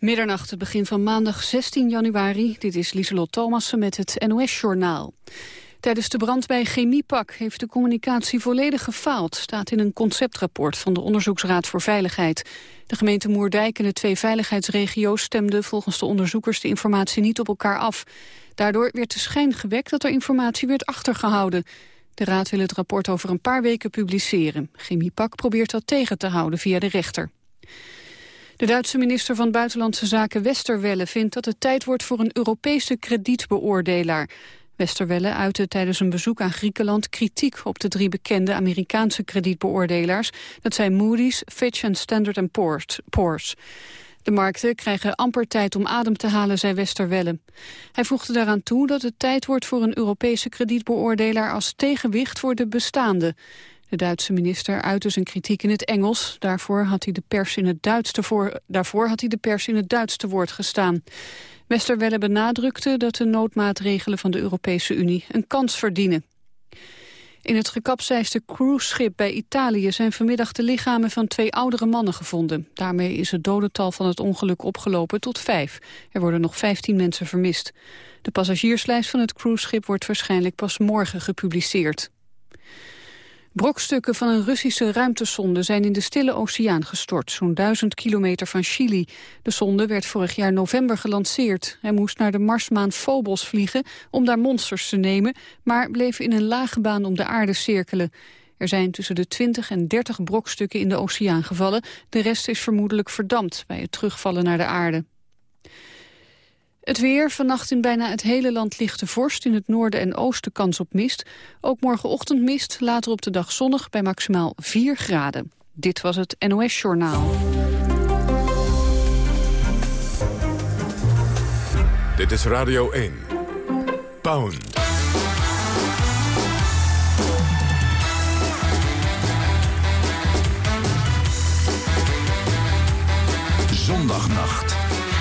Middernacht, het begin van maandag 16 januari. Dit is Lieselot Thomassen met het NOS-journaal. Tijdens de brand bij Chemiepak heeft de communicatie volledig gefaald... staat in een conceptrapport van de Onderzoeksraad voor Veiligheid. De gemeente Moerdijk en de twee veiligheidsregio's... stemden volgens de onderzoekers de informatie niet op elkaar af. Daardoor werd de schijn gewekt dat er informatie werd achtergehouden. De raad wil het rapport over een paar weken publiceren. Chemiepak probeert dat tegen te houden via de rechter. De Duitse minister van Buitenlandse Zaken Westerwelle vindt dat het tijd wordt voor een Europese kredietbeoordelaar. Westerwelle uitte tijdens een bezoek aan Griekenland kritiek op de drie bekende Amerikaanse kredietbeoordelaars. Dat zijn Moody's, Fitch en Standard Poor's. De markten krijgen amper tijd om adem te halen, zei Westerwelle. Hij voegde daaraan toe dat het tijd wordt voor een Europese kredietbeoordelaar als tegenwicht voor de bestaande. De Duitse minister uitte zijn kritiek in het Engels. Daarvoor had hij de pers in het Duits te, voor, daarvoor had hij de pers in het Duits te woord gestaan. Westerwelle benadrukte dat de noodmaatregelen van de Europese Unie een kans verdienen. In het gekapseisde cruiseschip bij Italië zijn vanmiddag de lichamen van twee oudere mannen gevonden. Daarmee is het dodental van het ongeluk opgelopen tot vijf. Er worden nog vijftien mensen vermist. De passagierslijst van het cruiseschip wordt waarschijnlijk pas morgen gepubliceerd. Brokstukken van een Russische ruimtesonde zijn in de Stille Oceaan gestort, zo'n duizend kilometer van Chili. De sonde werd vorig jaar november gelanceerd. Hij moest naar de Marsmaan Phobos vliegen om daar monsters te nemen, maar bleef in een lage baan om de aarde cirkelen. Er zijn tussen de 20 en 30 brokstukken in de oceaan gevallen. De rest is vermoedelijk verdampt bij het terugvallen naar de aarde. Het weer, vannacht in bijna het hele land ligt de vorst. In het noorden en oosten kans op mist. Ook morgenochtend mist, later op de dag zonnig bij maximaal 4 graden. Dit was het NOS Journaal. Dit is Radio 1. Pound. Zondagnacht.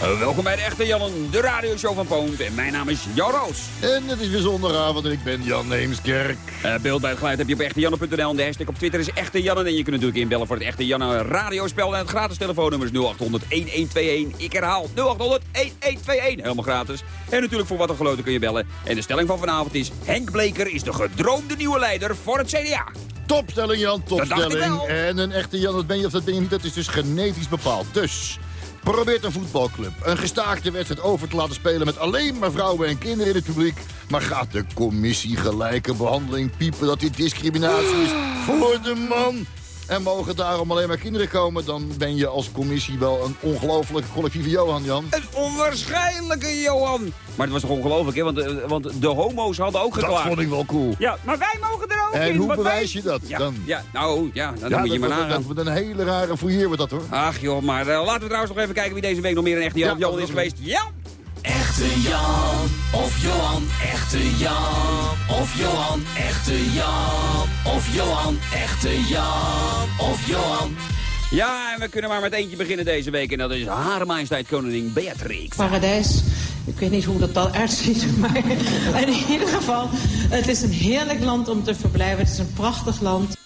Welkom bij de Echte Jannen, de radioshow van Poont. En mijn naam is Jan Roos. En het is weer zondagavond en ik ben Jan Heemskerk. Uh, beeld bij het geluid heb je op echtejanne.nl. En de hashtag op Twitter is Echte Jannen. En je kunt natuurlijk inbellen voor het Echte Janne radiospel. En het gratis telefoonnummer is 0800-1121. Ik herhaal 0800-1121. Helemaal gratis. En natuurlijk voor wat een geloten kun je bellen. En de stelling van vanavond is... Henk Bleker is de gedroomde nieuwe leider voor het CDA. Topstelling Jan, topstelling. En een echte Jan, dat ben je of dat ben je niet, dat is dus genetisch bepaald. Dus... Probeert een voetbalclub een gestaakte wedstrijd over te laten spelen... met alleen maar vrouwen en kinderen in het publiek. Maar gaat de commissie gelijke behandeling piepen dat dit discriminatie is voor de man? En mogen daarom alleen maar kinderen komen... dan ben je als commissie wel een ongelofelijke collectieve Johan, Jan. Een onwaarschijnlijke Johan. Maar het was toch ongelooflijk, hè? Want, eh, want de homo's hadden ook geklaagd. Dat vond ik wel cool. Ja, maar wij mogen er ook en in. En hoe bewijs je dat ja, dan? Ja, nou, ja, dan ja, moet je maar nagaan. Dat wordt een hele rare fouilleer wordt dat, hoor. Ach joh, maar uh, laten we trouwens nog even kijken wie deze week nog meer een echte ja, Jan is geweest. Ja! Echte Jan of Johan, echte Jan of Johan, echte Jan of Johan, echte Jan of Johan. Ja, en we kunnen maar met eentje beginnen deze week. En dat is Hare Majesteit Koningin Beatrix. Paradijs. Ik weet niet hoe dat al uitziet, maar in ieder geval, het is een heerlijk land om te verblijven. Het is een prachtig land.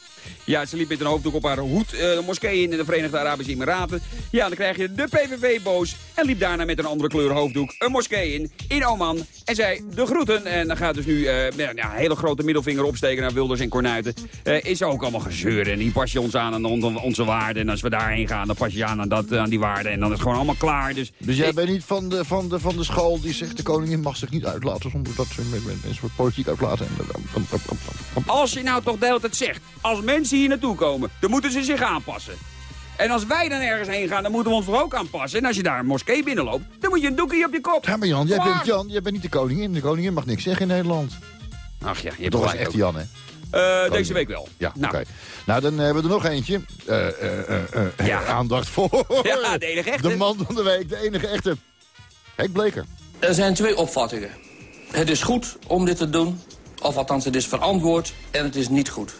Ja, ze liep met een hoofddoek op haar hoed uh, de moskee in de Verenigde Arabische Emiraten. Ja, dan krijg je de PVV boos en liep daarna met een andere kleur hoofddoek een moskee in, in Oman. En zei de groeten. En dan gaat dus nu uh, ja, een hele grote middelvinger opsteken naar Wilders en Kornuiten. Uh, is ook allemaal gezeur en die pas je ons aan aan onze waarden. En als we daarheen gaan, dan pas je aan aan, dat, aan die waarden. En dan is het gewoon allemaal klaar. Dus, dus jij bent niet van de, van, de, van de school die zegt de koningin mag zich niet uitlaten zonder dat ze mensen politiek uitlaten. Als je nou toch de hele tijd zegt, als mensen hier naartoe komen, dan moeten ze zich aanpassen. En als wij dan ergens heen gaan, dan moeten we ons er ook aanpassen. En als je daar een moskee binnenloopt, dan moet je een doekje op je kop. Ja, maar Jan, jij bent, Jan, jij bent niet de koningin. De koningin mag niks zeggen in Nederland. Ach ja, je hebt toch wel echt Jan, hè? Uh, deze week wel. Ja, nou. oké. Nou, dan hebben we er nog eentje. Uh, uh, ja. Aandacht voor. Ja, de enige echte. De man van de week, de enige echte. Henk Bleker. Er zijn twee opvattingen. Het is goed om dit te doen. Of althans, het is verantwoord en het is niet goed.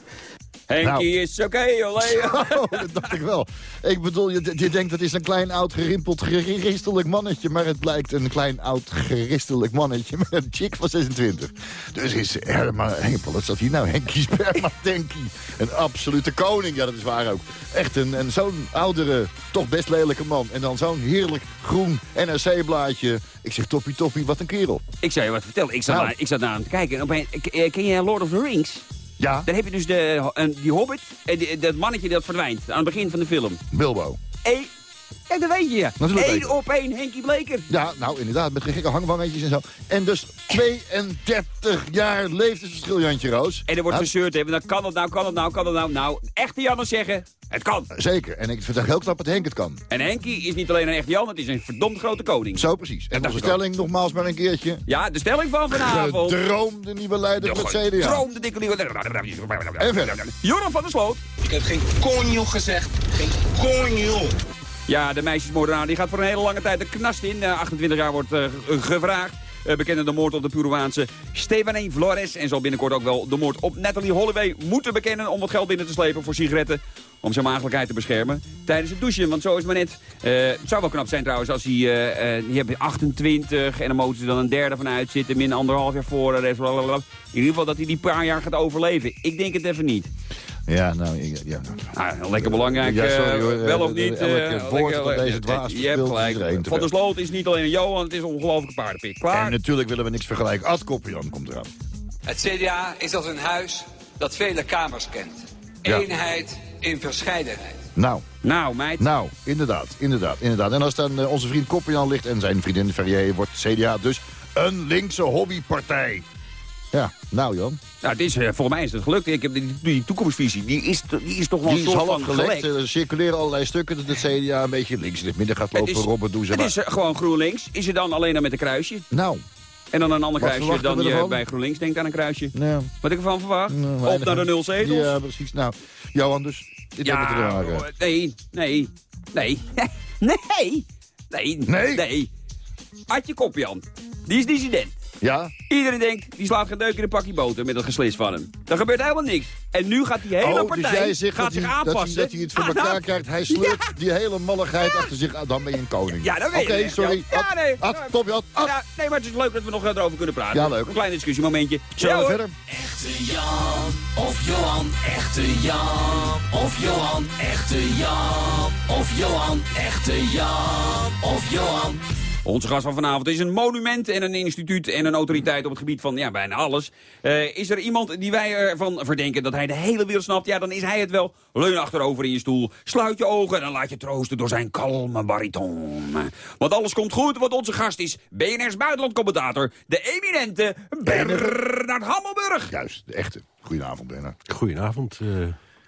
Henkie is oké, olé. Oh, dat dacht ik wel. Ik bedoel, je, je denkt dat is een klein oud gerimpeld geristelijk mannetje... maar het blijkt een klein oud geristelijk mannetje met een chick van 26. Dus is Herma Henkel, wat staat hier nou? Henkie Spermatenkie. Een absolute koning, ja dat is waar ook. Echt een, een zo'n oudere, toch best lelijke man. En dan zo'n heerlijk groen NRC-blaadje. Ik zeg toppie toppie, wat een kerel. Ik zou je wat vertellen. Ik zat, Nou. naar, ik zat naar het kijken. Eh, ken je Lord of the Rings? Ja, Dan heb je dus de, die hobbit en die- dat mannetje dat verdwijnt aan het begin van de film. Bilbo. Ja, dat weet je. Natuurlijk Eén op één Henkie Bleker. Ja, nou inderdaad, met gekke hangwangetjes en zo. En dus 32 jaar leeftijdsverschil, Jantje Roos. En er wordt Ja, gezeurd, hè. Dan kan het nou, kan het nou, kan het nou. Nou, echte Janners zeggen, het kan. Zeker, en ik vind het heel knap dat Henk het kan. En Henkie is niet alleen een echte Jan, het is een verdomd grote koning. Zo precies. En onze ook. stelling nogmaals maar een keertje. Ja, de stelling van vanavond. Gedroomde nieuwe leider van het CDA. Droom de dikke nieuwe... En verder. Joran van der Sloot. Ik heb geen konjo gezegd. Geen konjo. Ja, de meisjesmoordenaar die gaat voor een hele lange tijd de knast in. Eh, 28 jaar wordt eh, gevraagd. Eh, bekende de moord op de Peruaanse Stephanie Flores. En zal binnenkort ook wel de moord op Natalie Holloway moeten bekennen... om wat geld binnen te slepen voor sigaretten. Om zijn maagdelijkheid te beschermen. Tijdens het douchen, want zo is maar net. Eh, het zou wel knap zijn trouwens als hij... eh eh, die hebben 28 en dan moeten ze dan een derde van uitzitten. Min anderhalf jaar voor. de blablabla. In ieder geval dat hij die paar jaar gaat overleven. Ik denk het even niet. Ja, nou, ik- ja. Nou, lekker belangrijk. Ja, sorry, eh, hoor. wel of niet. elke eh, woord lekker- van deze dwaas Je hebt gelijk. Van der veel. Sloot is niet alleen een Johan, het is een ongelooflijke paardenpik. Klaar? En natuurlijk willen we niks vergelijken. Ad Koppian komt eraan. Het CDA is als een huis dat vele kamers kent. Ja. Eenheid in verscheidenheid. Nou, Nou, meid. nou, inderdaad, inderdaad, inderdaad. En als dan eh, onze vriend Koppian ligt en zijn vriendin Ferrier... wordt CDA dus een linkse hobbypartij. Ja, nou Jan, Nou, het is, eh, volgens mij is het gelukt. Ik heb die, die toekomstvisie, die is, die is toch wel die is half van gelekt. Er circuleren allerlei stukken dat het CDA een beetje links in het midden gaat Het lopen. Robben, doen ze het maar. is eh, gewoon GroenLinks. Is er dan alleen dan met een kruisje? Nou, En dan een ander Wat kruisje dan je bij GroenLinks denkt aan een kruisje. nou... Wat ik ervan verwacht? nou, Op naar de nul zetels? Ja, precies. Nou, Johan dus. Te Ja, maken. oh, nee, nee, nee, nee, nee, Nee? Adje Kopjan, die is dissident. Ja? Iedereen denkt, die slaat geen deuk in een pakje boter met het geslis van hem. Er gebeurt helemaal niks. En nu gaat die hele oh, partij dus jij zegt gaat dat zich hij, dat, hij, aanpassen. dat hij het voor aan elkaar dat- krijgt. Hij sleurt die hele malligheid achter zich aan. Dan ben je een koning. Ja, dat weet Oké, sorry. Ja, Ad, nee. Ad, top, Jan. Ad. Ja, nee, maar het is leuk dat we nog erover kunnen praten. Ja, leuk. Een klein discussiemomentje. Zullen Ja, we verder? Echte Jan of Johan, echte Jan of Johan, echte Jan of Johan, echte Jan of Johan. Onze gast van vanavond is een monument en een instituut en een autoriteit op het gebied van ja, bijna alles. Eh, is er iemand die wij ervan verdenken dat hij de hele wereld snapt? Ja, dan is hij het wel. Leun achterover in je stoel, sluit je ogen en dan laat je troosten door zijn kalme bariton. Want alles komt goed, want onze gast is BNR's buitenlandcommentator, de eminente Bernard Hammelburg. Juist, de echte. Goedenavond, Bernard. Goedenavond,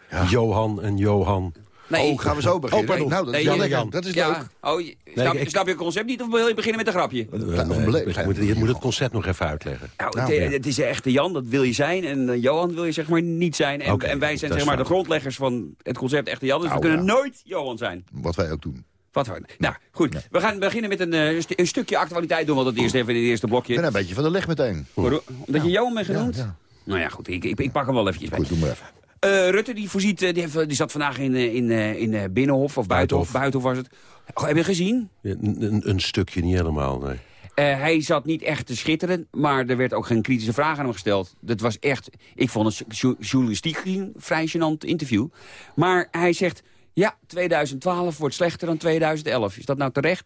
eh, Johan en Johan. Nee, Oh, gaan we zo beginnen? Oh, pardon. nou, dat is Nee, Jan. lekker. Dat is ja, leuk. oh, je- snap, ik- snap je het concept niet of wil je beginnen met een grapje? Je, moet, je moet het concept nog even uitleggen. Nou, Nou, het, ja. het is een echte Jan, dat wil je zijn. En eh, Johan wil je zeg maar niet zijn. En, en wij zijn dat zeg maar de grondleggers van het concept echte Jan. Dus Nou, we kunnen ja. nooit Johan zijn. Wat wij ook doen. Wat voor... Nou, goed. We gaan beginnen met een, eh, st- een stukje actualiteit doen. Want het eerst even in het eerste Ik blokje. ben een beetje van de leg meteen. Omdat je Johan bent genoemd? Ja. Nou ja, goed. Ik, ik, ik pak hem wel eventjes bij. Goed, doe maar even. Eh, Rutte die voorziet, eh, die, heeft, die zat vandaag in, eh, in, eh, in eh, Binnenhof of Buitenhof. Buitenhof. Was het. Oh, heb je gezien? Ja, Een, stukje, niet helemaal, nee. Eh, hij zat niet echt te schitteren, maar er werd ook geen kritische vraag aan hem gesteld. Dat was echt, ik vond het jo- journalistiek gezien vrij gênant interview. Maar hij zegt, ja, 2012 wordt slechter dan 2011. Is dat nou terecht?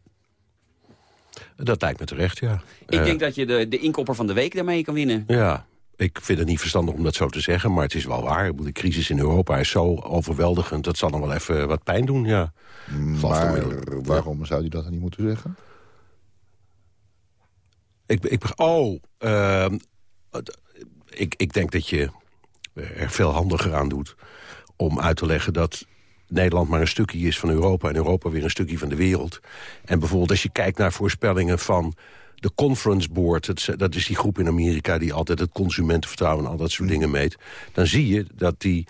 Dat lijkt me terecht, ja. Ik Eh, denk dat je de, de inkopper van de week daarmee kan winnen. Ja, ik vind het niet verstandig om dat zo te zeggen, maar het is wel waar. De crisis in Europa is zo overweldigend, dat zal dan wel even wat pijn doen, ja. Maar waarom zou hij dat dan niet moeten zeggen? Ik, ik, oh, ehm, ik, ik denk dat je er veel handiger aan doet om uit te leggen dat Nederland maar een stukje is van Europa... en Europa weer een stukje van de wereld. En bijvoorbeeld als je kijkt naar voorspellingen van de Conference Board... dat is die groep in Amerika die altijd het consumentenvertrouwen... en al dat soort dingen meet... dan zie je dat die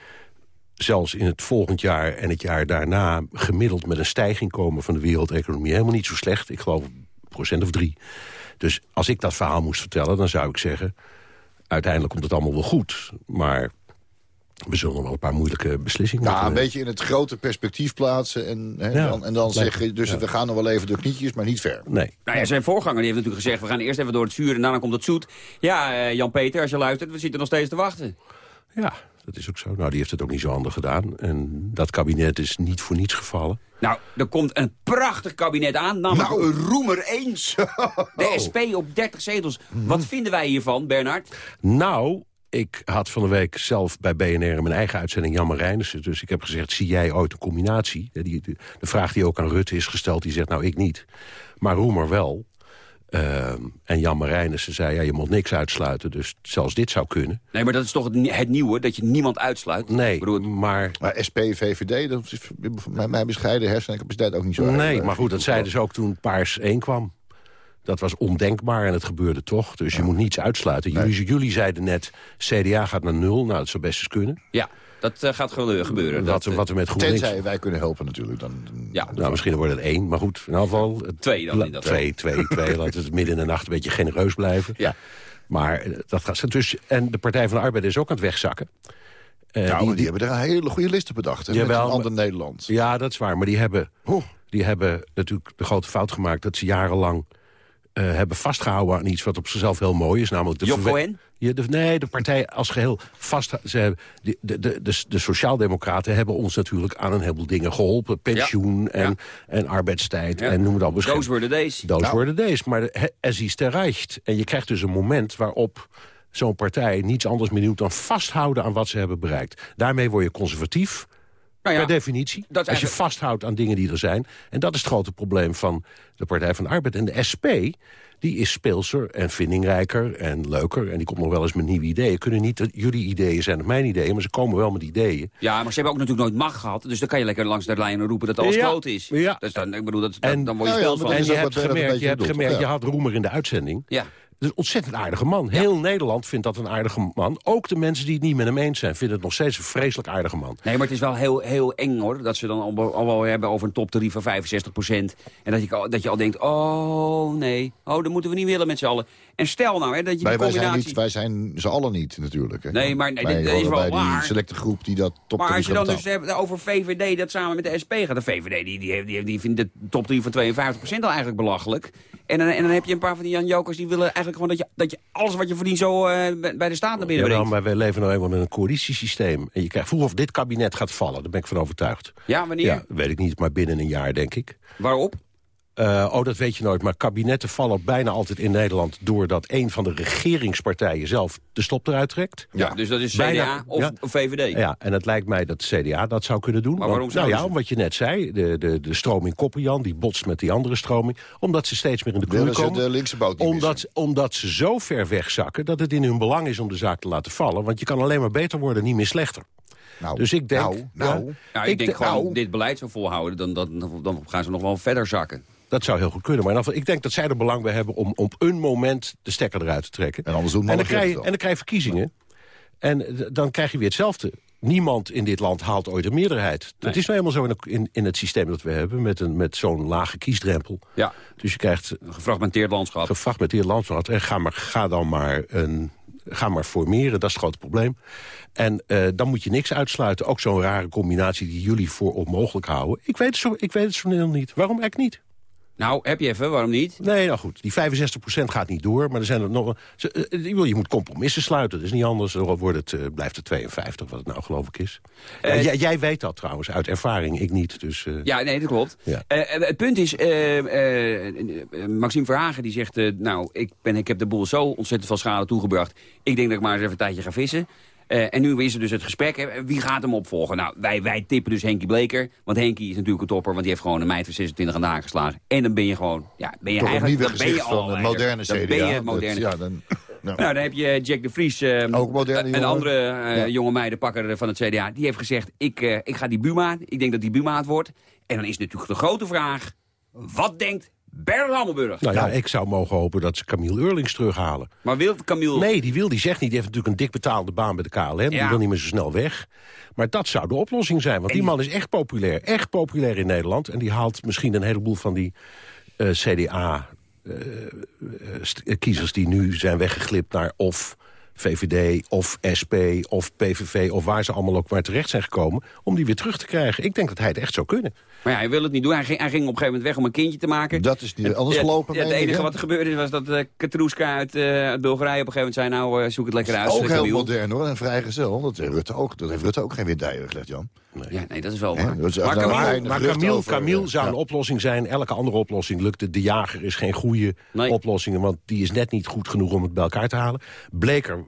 zelfs in het volgend jaar en het jaar daarna... gemiddeld met een stijging komen van de wereldeconomie. Helemaal niet zo slecht, ik geloof procent of drie. Dus als ik dat verhaal moest vertellen, dan zou ik zeggen... uiteindelijk komt het allemaal wel goed, maar we zullen nog wel een paar moeilijke beslissingen Ja, een beetje in het grote perspectief plaatsen. En, hè, Ja, dan, en dan zeggen, dus we gaan nog wel even door knietjes, maar niet ver. Nee. Nou ja, zijn voorganger die heeft natuurlijk gezegd... we gaan eerst even door het zuur en daarna komt het zoet. Ja, eh, Jan-Peter, als je luistert, we zitten nog steeds te wachten. Ja, dat is ook zo. Nou, die heeft het ook niet zo handig gedaan. En dat kabinet is niet voor niets gevallen. Nou, er komt een prachtig kabinet aan, namelijk Nou, een roemer eens. de SP op 30 zetels. Wat vinden wij hiervan, Bernard? Nou, ik had van de week zelf bij BNR mijn eigen uitzending Jan Marijnissen. Dus ik heb gezegd, zie jij ooit een combinatie? De, die- de, de vraag die ook aan Rutte is gesteld, die zegt, nou ik niet. Maar Roemer wel. Ehm, en Jan Marijnissen zei, ja, je moet niks uitsluiten. Dus zelfs dit zou kunnen. Nee, maar dat is toch het, nie- het nieuwe, dat je niemand uitsluit? Nee, Ik bedoel, maar... Maar SP, VVD, dat is mijn bescheiden hersencapaciteit ook niet zo erg, Nee, maar goed, dat zeiden ze ook toen Paars 1 kwam. Dat was ondenkbaar en het gebeurde toch. Dus je moet niets uitsluiten. Jullie, jullie zeiden net, CDA gaat naar nul. Nou, dat zou best eens kunnen. ja, dat eh, gaat gelu- gebeuren. Wat, Dat, eh, wat er met GroenLinks... Tenzij wij kunnen helpen natuurlijk. Dan, Ja, Nou, misschien wordt het één, maar goed, in ieder geval... Twee dan in dat Twee, twee, twee. Laten we het midden in de nacht een beetje genereus blijven. Ja. Maar eh, dat gaat dus... En de Partij van de Arbeid is ook aan het wegzakken. Eh, nou, die, hebben er een hele goede list op bedacht. Hè, met Jawel, een ander Nederland. Ja, dat is waar. Maar die hebben, Oh. die hebben natuurlijk de grote fout gemaakt... dat ze jarenlang eh, hebben vastgehouden aan iets wat op zichzelf heel mooi is. Namelijk de? Ja, de, nee, de partij als geheel vast. Ze hebben, de, de, de, de, de Sociaaldemocraten hebben ons natuurlijk aan een heleboel dingen geholpen. Pensioen en, Ja. en arbeidstijd Ja. en noem het al. beschermd. Days. Those Nou. were the days. Maar de- es is erreicht. En je krijgt dus een moment waarop zo'n partij niets anders meer doet... dan vasthouden aan wat ze hebben bereikt. Daarmee word je conservatief, Nou ja, per definitie. dat is Als je vasthoudt aan dingen die er zijn. En dat is het grote probleem van de Partij van de Arbeid. En de SP, die is speelser en vindingrijker en leuker. En die komt nog wel eens met nieuwe ideeën. Kunnen niet dat jullie ideeën zijn of mijn ideeën, maar ze komen wel met ideeën. Ja, maar ze hebben ook natuurlijk nooit macht gehad. Dus dan kan je lekker langs de lijnen roepen dat alles Ja, kloot is. ja. Dus dan, ik bedoel, dat, dan, En- dan word je ja, van. En je hebt gemerkt, je, hebt gemerkt je had Roemer in de uitzending. Ja. Is een ontzettend aardige man. Heel Nederland vindt dat een aardige man. Ook de mensen die het niet met hem eens zijn... vinden het nog steeds een vreselijk aardige man. Nee, maar het is wel heel, heel eng hoor. Dat ze dan al, al wel hebben over een toptarief van 65% En dat je, al- dat je al denkt, oh nee, oh dat moeten we niet willen met z'n allen. En stel nou hè, dat je Wij, die wij, zijn combinatie... niet, wij zijn ze allen niet natuurlijk. Hè. Nee, maar nee, wij dit- dit is wel bij waar. die selecte groep die dat top Maar als je dan dus hebt over VVD dat samen met de SP gaat. De VVD die, die, die, die vindt de top 3 van 52% al eigenlijk belachelijk. En dan, en dan heb je een paar van die Jan Jokers die willen eigenlijk gewoon dat je, dat je alles wat je verdient zo eh, bij- de staat naar binnen Jawel, brengt. maar wij leven nou eenmaal in een coalitiesysteem. En je krijgt vroeg of dit kabinet gaat vallen. Daar ben ik van overtuigd. Ja, wanneer? Ja, weet ik niet, maar binnen een jaar, denk ik. Waarop? Eh, oh, dat weet je nooit. Maar kabinetten vallen bijna altijd in Nederland... doordat een van de regeringspartijen zelf de stop eruit trekt. Ja, dus dat is CDA Bijna, of, ja. of VVD. Ja, en het lijkt mij dat de CDA dat zou kunnen doen. Maar waarom Want, nou ja, ze? wat je net zei, de, de, de stroming Koppenjan... die botst met die andere stroming. Omdat ze steeds meer in de knoei ze komen. de linkse boot omdat, missen. omdat ze zo ver wegzakken dat het in hun belang is om de zaak te laten vallen. Want je kan alleen maar beter worden, niet meer slechter. Nou, Dus ik denk... nou, nou. ja, Nou, ik, denk de- gewoon nou, dit beleid zo volhouden, dan, dan, dan gaan ze nog wel verder zakken. Dat zou heel goed kunnen. Maar in ieder geval, ik denk dat zij er belang bij hebben om op een moment de stekker eruit te trekken. En anders doen en dan, krijg je, het wel. en dan krijg je verkiezingen. En eh, dan krijg je weer hetzelfde. Niemand in dit land haalt ooit een meerderheid. Dat is nou helemaal zo in, in, in het systeem dat we hebben... met, een- met zo'n lage kiesdrempel. Ja, Dus je krijgt een gefragmenteerd landschap. gefragmenteerd landschap. En ga, maar, ga dan maar, een, ga maar formeren, dat is het grote probleem. En eh, dan moet je niks uitsluiten. Ook zo'n rare combinatie die jullie voor onmogelijk houden. Ik weet het zo, ik weet het zo niet. Waarom eigenlijk niet? Nou, heb je even, waarom niet? Nee, nou goed, die 65% gaat niet door. Maar er zijn er nog... ze- eh, Je, moet compromissen sluiten, dat is niet anders. Dan wordt het, eh, blijft het 52, wat het nou geloof ik is. Eh, jij, jij weet dat trouwens, uit ervaring, ik niet. Dus, eh, Ja, nee, dat klopt. Ja. Eh, eh, het punt is, eh, eh, eh, Maxime Verhagen die zegt... eh, nou, ik, ben, ik heb de boel zo ontzettend veel schade toegebracht. Ik denk dat ik maar eens even een tijdje ga vissen. Eh, en nu is er dus het gesprek, hè, wie gaat hem opvolgen? Nou, wij, wij tippen dus Henkie Bleker. Want Henkie is natuurlijk een topper, want die heeft gewoon een meid van 26 aan de haak geslagen. En dan ben je gewoon, ja, ben je Toch eigenlijk... dan ben je al van moderne CDA. Dan ben je het Dat- moderne. ja, dan, nou. Nou, dan heb je Jack de Vries. eh, Ook moderne Een andere eh, Ja. jonge meidenpakker van het CDA. Die heeft gezegd, ik, eh, ik ga die Buma. Ik denk dat die Buma het wordt. En dan is natuurlijk de grote vraag. Wat denkt Bernard Hammelburg? nou ja, ik zou mogen hopen dat ze Camille Eurlings terughalen. Maar wil Camille... Nee, die wil, die zegt niet. Die heeft natuurlijk een dik betaalde baan bij de KLM. Die wil niet meer zo snel weg. Maar dat zou de oplossing zijn. Want die man is echt populair. Echt populair in Nederland. En die haalt misschien een heleboel van die CDA-kiezers... die nu zijn weggeglipt naar of VVD of SP of PVV of waar ze allemaal ook maar terecht zijn gekomen... om die weer terug te krijgen. Ik denk dat hij het echt zou kunnen. Maar ja, hij wil het niet doen. Hij ging, hij ging op een gegeven moment weg om een kindje te maken. Dat is niet anders gelopen. Het enige wat er gebeurde was dat uh, Katruska uit uh, Bulgarije op een gegeven moment zei... nou, uh, zoek het lekker uit. Ook heel modern hoor, en vrijgezel. Dat heeft Rutte ook, dat heeft Rutte ook geen weer dijen gelegd, Jan. Nee. Ja, nee, dat is wel waar. is maar Camille, maar Camille, over, Camille eh, zou ja. een oplossing zijn. Elke andere oplossing lukt. De jager is geen goede Nee. oplossing. Want die is net niet goed genoeg om het bij elkaar te halen. Bleker,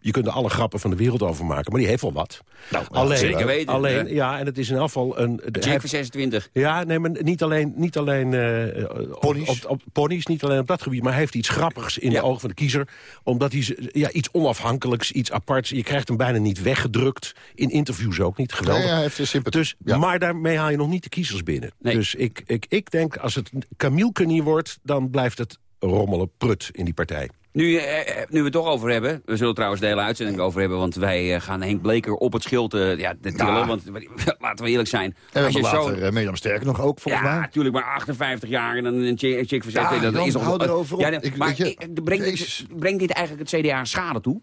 je kunt er alle grappen van de wereld over maken. Maar die heeft wel wat. Nou, alleen, zeker weten, Alleen, hè? ja, en het is in afval een... van 26. ja, nee, maar niet alleen, niet alleen eh, Ponies. Op, op, op ponies, niet alleen op dat gebied, maar hij heeft iets grappigs in Ja. de ogen van de kiezer. Omdat hij ja, iets onafhankelijks, iets aparts. Je krijgt hem bijna niet weggedrukt. In interviews ook niet. Geweldig. Nee, hij heeft een sympathie. Dus, Ja. Maar daarmee haal je nog niet de kiezers binnen. Nee. Dus ik, ik, ik denk, als het Camille niet wordt... dan blijft het rommelen prut in die partij. Nu, eh, nu we het toch over hebben, we zullen trouwens de hele uitzending over hebben... want wij eh, gaan Henk Bleker op het schild eh, ja, de tillen. Ja. Want laten we eerlijk zijn. En als we je zo... uh, Mirjam Sterk nog ook, volgens Ja, mij. natuurlijk, maar 58 jaar en dan een chick chick 16. Ja, dat Jan, is hou erover op. Ja, Ik- maar weet je- ik- brengt, dit, brengt dit eigenlijk het CDA schade toe?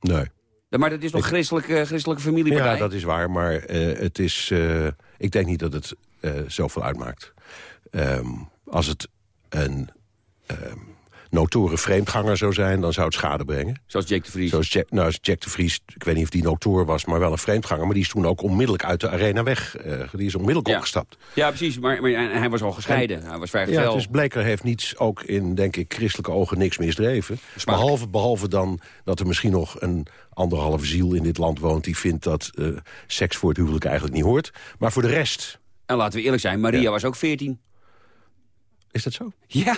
Nee. Ja, Maar dat is toch christelijke, christelijke familiepartij? Ja, dat is waar, maar eh, het is, eh, ik denk niet dat het eh, zoveel uitmaakt. Ehm, als het een notoren vreemdganger zou zijn, dan zou het schade brengen. Zoals Jake de Vries. Zoals Jack, nou, als Jack de Vries, ik weet niet of die notoor was, maar wel een vreemdganger. Maar die is toen ook onmiddellijk uit de arena weg. eh, die is onmiddellijk Ja. opgestapt. Ja, precies. Maar, maar en hij was al gescheiden. hij was Ja, vrijgezel. dus Bleker heeft niets, ook in, denk ik, christelijke ogen niks misdreven. Smaak. Behalve, behalve dan dat er misschien nog een anderhalve ziel in dit land woont... die vindt dat eh, seks voor het huwelijk eigenlijk niet hoort. Maar voor de rest, En laten we eerlijk zijn, Maria Ja. was ook 14. is dat zo? Ja,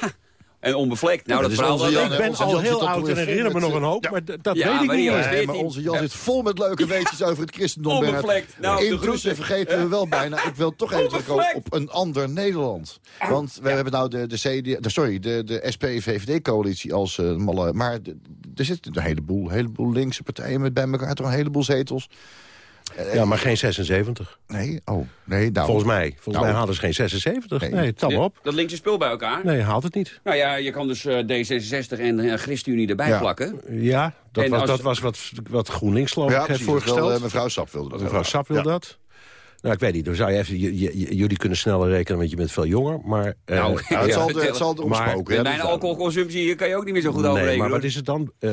en onbevlekt. Nou, dat verhaal wel hè? ik ben al heel dat oud en herinner me nog een hoop, ja. maar dat Ja, weet ik maar niet meer. Maar 14. onze Jan zit vol met leuke weetjes over het christendom. Onbevlekt. Nou, de Intussen groeten. vergeten we wel bijna. Ik wil toch even terugkomen op een ander Nederland. Want we hebben nou de, de, CD, de, sorry, de, de SP-VVD-coalitie als eh, malle... Maar er zitten een heleboel, heleboel linkse partijen met bij elkaar. Toch een heleboel zetels. Ja, maar geen 76. Nee, oh, nee. Nou, Volgens mij. Volgens Nou. mij halen ze geen 76. Nee. Nee, tel op. Dat linkse spul bij elkaar. Nee, haalt het niet. Nou ja, je kan dus eh, D66 en eh, ChristenUnie erbij Ja. plakken. Ja, dat, En was, als- dat was wat, wat GroenLinks geloof ja, ik heeft wel, voorgesteld. eh, mevrouw Sap wilde dat. Mevrouw. Sap wil Ja. dat. Nou, ik weet niet. Dan zou je even, jullie kunnen sneller rekenen, want je bent veel jonger. Maar, eh, Nou, Ja, het, Ja, zal, het zal erom Maar- spoken. hè, Mijn eh, alcoholconsumptie kan je ook niet meer zo goed nee, overrekenen. maar wat is het dan? Eh,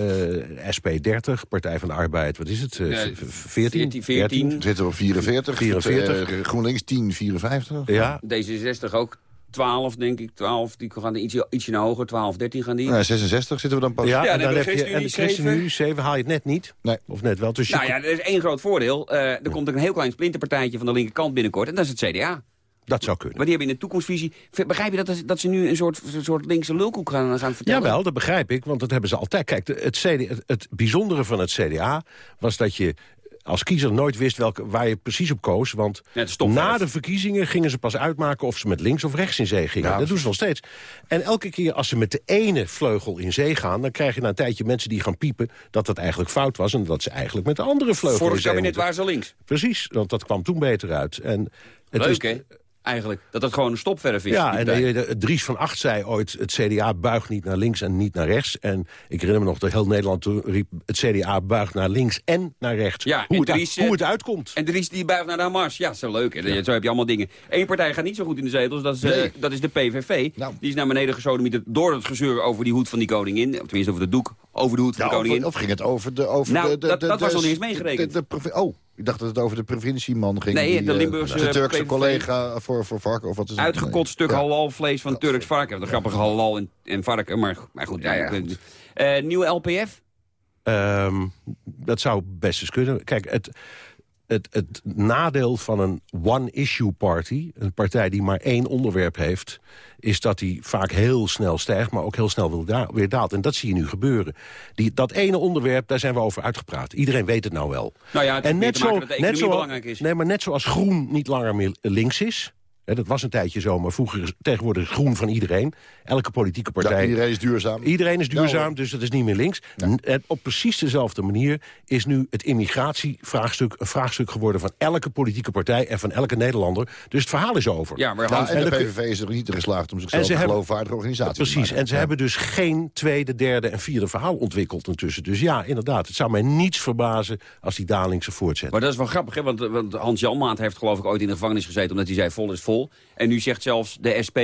SP 30, Partij van de Arbeid, wat is het? Eh, Ja, v- v- 14? 14, 14. We zitten op 44. 44. eh, GroenLinks 10, 54. Ja, D66 ook 12, denk ik. 12, die gaan er ietsje, ietsje naar hoger. 12, 13 gaan die. Nou, 66 zitten we dan pas. ja, dan en dan hebben heb je en de ChristenUnie ChristenUnie 7 haal je het net niet. Nee. Of net wel. Dus Nou ja, er is één groot voordeel. Eh, er komt ook een heel klein splinterpartijtje van de linkerkant binnenkort. En dat is het CDA. dat zou kunnen. Maar die hebben in de toekomstvisie... Begrijp je dat, dat ze nu een soort, een soort linkse lulkoek gaan, gaan vertellen? Jawel, dat begrijp ik, want dat hebben ze altijd. Kijk, de- het, CD, het, het bijzondere van het CDA was dat je als kiezer nooit wist welke, waar je precies op koos. Want na de verkiezingen gingen ze pas uitmaken... of ze met links of rechts in zee gingen. Ja, dat doen ze nog steeds. En elke keer als ze met de ene vleugel in zee gaan... dan krijg je na een tijdje mensen die gaan piepen... dat dat eigenlijk fout was en dat ze eigenlijk met de andere vleugel in Vorig zee kabinet moeten. waren ze links. Precies, want dat kwam toen beter uit. En het Leuk, is, hè? Eigenlijk. Dat dat gewoon een stopverf is. Ja, die en eh, de- Dries van Acht zei ooit... het CDA buigt niet naar links en niet naar rechts. En ik herinner me nog dat heel Nederland toen riep... het CDA buigt naar links en naar rechts. Ja, hoe, het, Dries, hoe eh, het uitkomt. En Dries die buigt naar de Hamas. Ja, zo leuk. Zo heb je allemaal dingen. Eén partij gaat niet zo goed in de zetels. Dat is, eh, dat is de PVV. Nou. Die is naar beneden gesodemieterd door het gezeur over die hoed van die koningin. Of Tenminste over de doek over de hoed van Ja, de koningin. of, of ging het over de... Over Nou, de, de, dat- was niet eens meegerekend. oh, ik dacht dat het over de provincieman ging. Nee, die, de eh, Limburgse De Turkse PVV. collega voor, voor varken, of wat is het? Uitgekot stuk Ja. halal vlees van Turks varken. De grappige halal en, en varken. Maar, maar goed, ja, Ja, goed. Eh, nieuwe LPF? Ehm, dat zou best eens kunnen. Kijk, het, het, het nadeel van een one-issue party... een partij die maar één onderwerp heeft... is dat die vaak heel snel stijgt, maar ook heel snel weer da- weer daalt. En dat zie je nu gebeuren. Die, dat ene onderwerp, daar zijn we over uitgepraat. Iedereen weet het nou wel. Nou ja, het de economie zo, belangrijk is. Nee, maar net zoals groen niet langer meer links is... Hè, dat was een tijdje zo, maar vroeger is tegenwoordig is groen van iedereen. Elke politieke partij... Ja, iedereen is duurzaam. Iedereen is duurzaam, Ja, dus dat is niet meer links. En op precies dezelfde manier is nu het immigratievraagstuk... een vraagstuk geworden van elke politieke partij en van elke Nederlander. Dus het verhaal is over. Ja, maar Hans, en de PVV is er niet in geslaagd om zichzelf ze een geloofwaardige organisatie te Precies, maken. en ze Ja. hebben dus geen tweede, derde en vierde verhaal ontwikkeld intussen. Dus ja, inderdaad, het zou mij niets verbazen als die daling zich voortzet. Maar dat is wel grappig, hè? Want, want Hans Janmaat heeft geloof ik ooit in de gevangenis gezeten... omdat hij zei vol is vol. En nu zegt zelfs de SP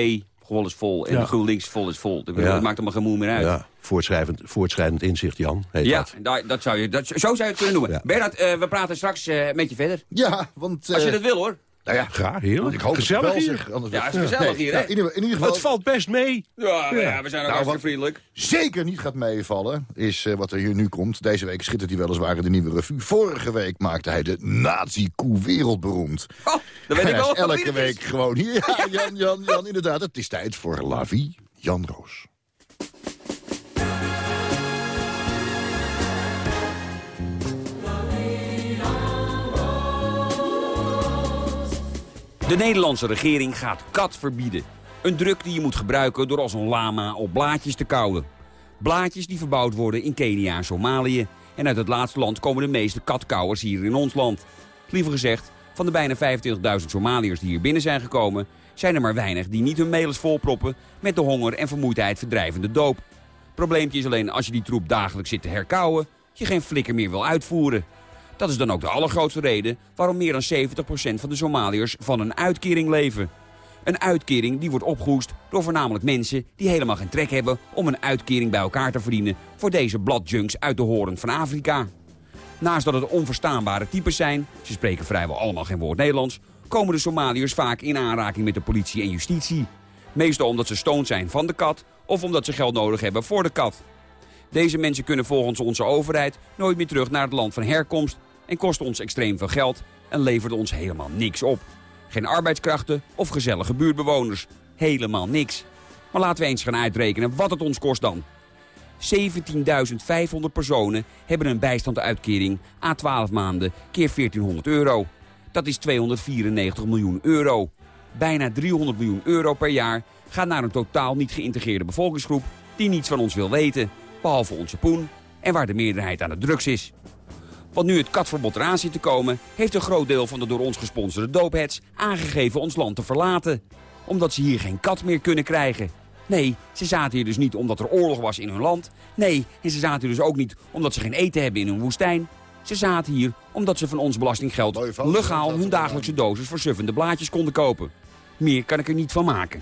vol is vol en Ja. de GroenLinks vol is vol. Ik bedoel, Ja. Dat maakt maar geen moe meer uit. Ja, voortschrijdend, voortschrijdend inzicht, Jan. Heet Ja, dat. dat zou je, dat, zo zou je het kunnen noemen. Ja. Bernard, eh, we praten straks eh, met je verder. Ja, want... Als je eh, dat wil, hoor. Nou ja, Graag, heerlijk. ik hoop het Gezellig wel, hier. zeg, anders Ja, het is gezellig Nee, hier, hè? ja, in, ieder, in ieder geval, Het valt best mee. Ja, ja, we zijn ook Nou, hartstikke wat- vriendelijk. zeker niet gaat meevallen, is eh, wat er hier nu komt. Deze week schittert hij weliswaar in de nieuwe revue. Vorige week maakte hij de nazi-koe wereldberoemd. Oh, dan weet ik wel elke is. week gewoon hier. Ja, Jan, Jan, Jan, inderdaad. Het is tijd voor La Vie, Jan Roos. De Nederlandse regering gaat kat verbieden. Een druk die je moet gebruiken door als een lama op blaadjes te kauwen. Blaadjes die verbouwd worden in Kenia en Somalië. En uit het laatste land komen de meeste katkauwers hier in ons land. Liever gezegd, van de bijna 25.000 Somaliërs die hier binnen zijn gekomen... zijn er maar weinig die niet hun melens volproppen... met de honger en vermoeidheid verdrijvende doop. Probleempje is alleen als je die troep dagelijks zit te herkauwen... je geen flikker meer wil uitvoeren. Dat is dan ook de allergrootste reden waarom meer dan 70% van de Somaliërs van een uitkering leven. Een uitkering die wordt opgehoest door voornamelijk mensen die helemaal geen trek hebben om een uitkering bij elkaar te verdienen voor deze bladjunks uit de horen van Afrika. Naast dat het onverstaanbare types zijn, ze spreken vrijwel allemaal geen woord Nederlands, komen de Somaliërs vaak in aanraking met de politie en justitie. Meestal omdat ze stoned zijn van de kat of omdat ze geld nodig hebben voor de kat. Deze mensen kunnen volgens onze overheid nooit meer terug naar het land van herkomst en kosten ons extreem veel geld en levert ons helemaal niks op. Geen arbeidskrachten of gezellige buurtbewoners. Helemaal niks. Maar laten we eens gaan uitrekenen wat het ons kost dan. 17.500 personen hebben een bijstandsuitkering aan 12 maanden keer 1400 euro. Dat is 294 miljoen euro. Bijna 300 miljoen euro per jaar gaat naar een totaal niet geïntegreerde bevolkingsgroep die niets van ons wil weten, behalve onze poen en waar de meerderheid aan de drugs is. Want nu het katverbod eraan zit te komen... heeft een groot deel van de door ons gesponsorde doopheads aangegeven ons land te verlaten. Omdat ze hier geen kat meer kunnen krijgen. Nee, ze zaten hier dus niet omdat er oorlog was in hun land. Nee, en ze zaten hier dus ook niet omdat ze geen eten hebben in hun woestijn. Ze zaten hier omdat ze van ons belastinggeld legaal hun dagelijkse dosis versuffende blaadjes konden kopen. Meer kan ik er niet van maken.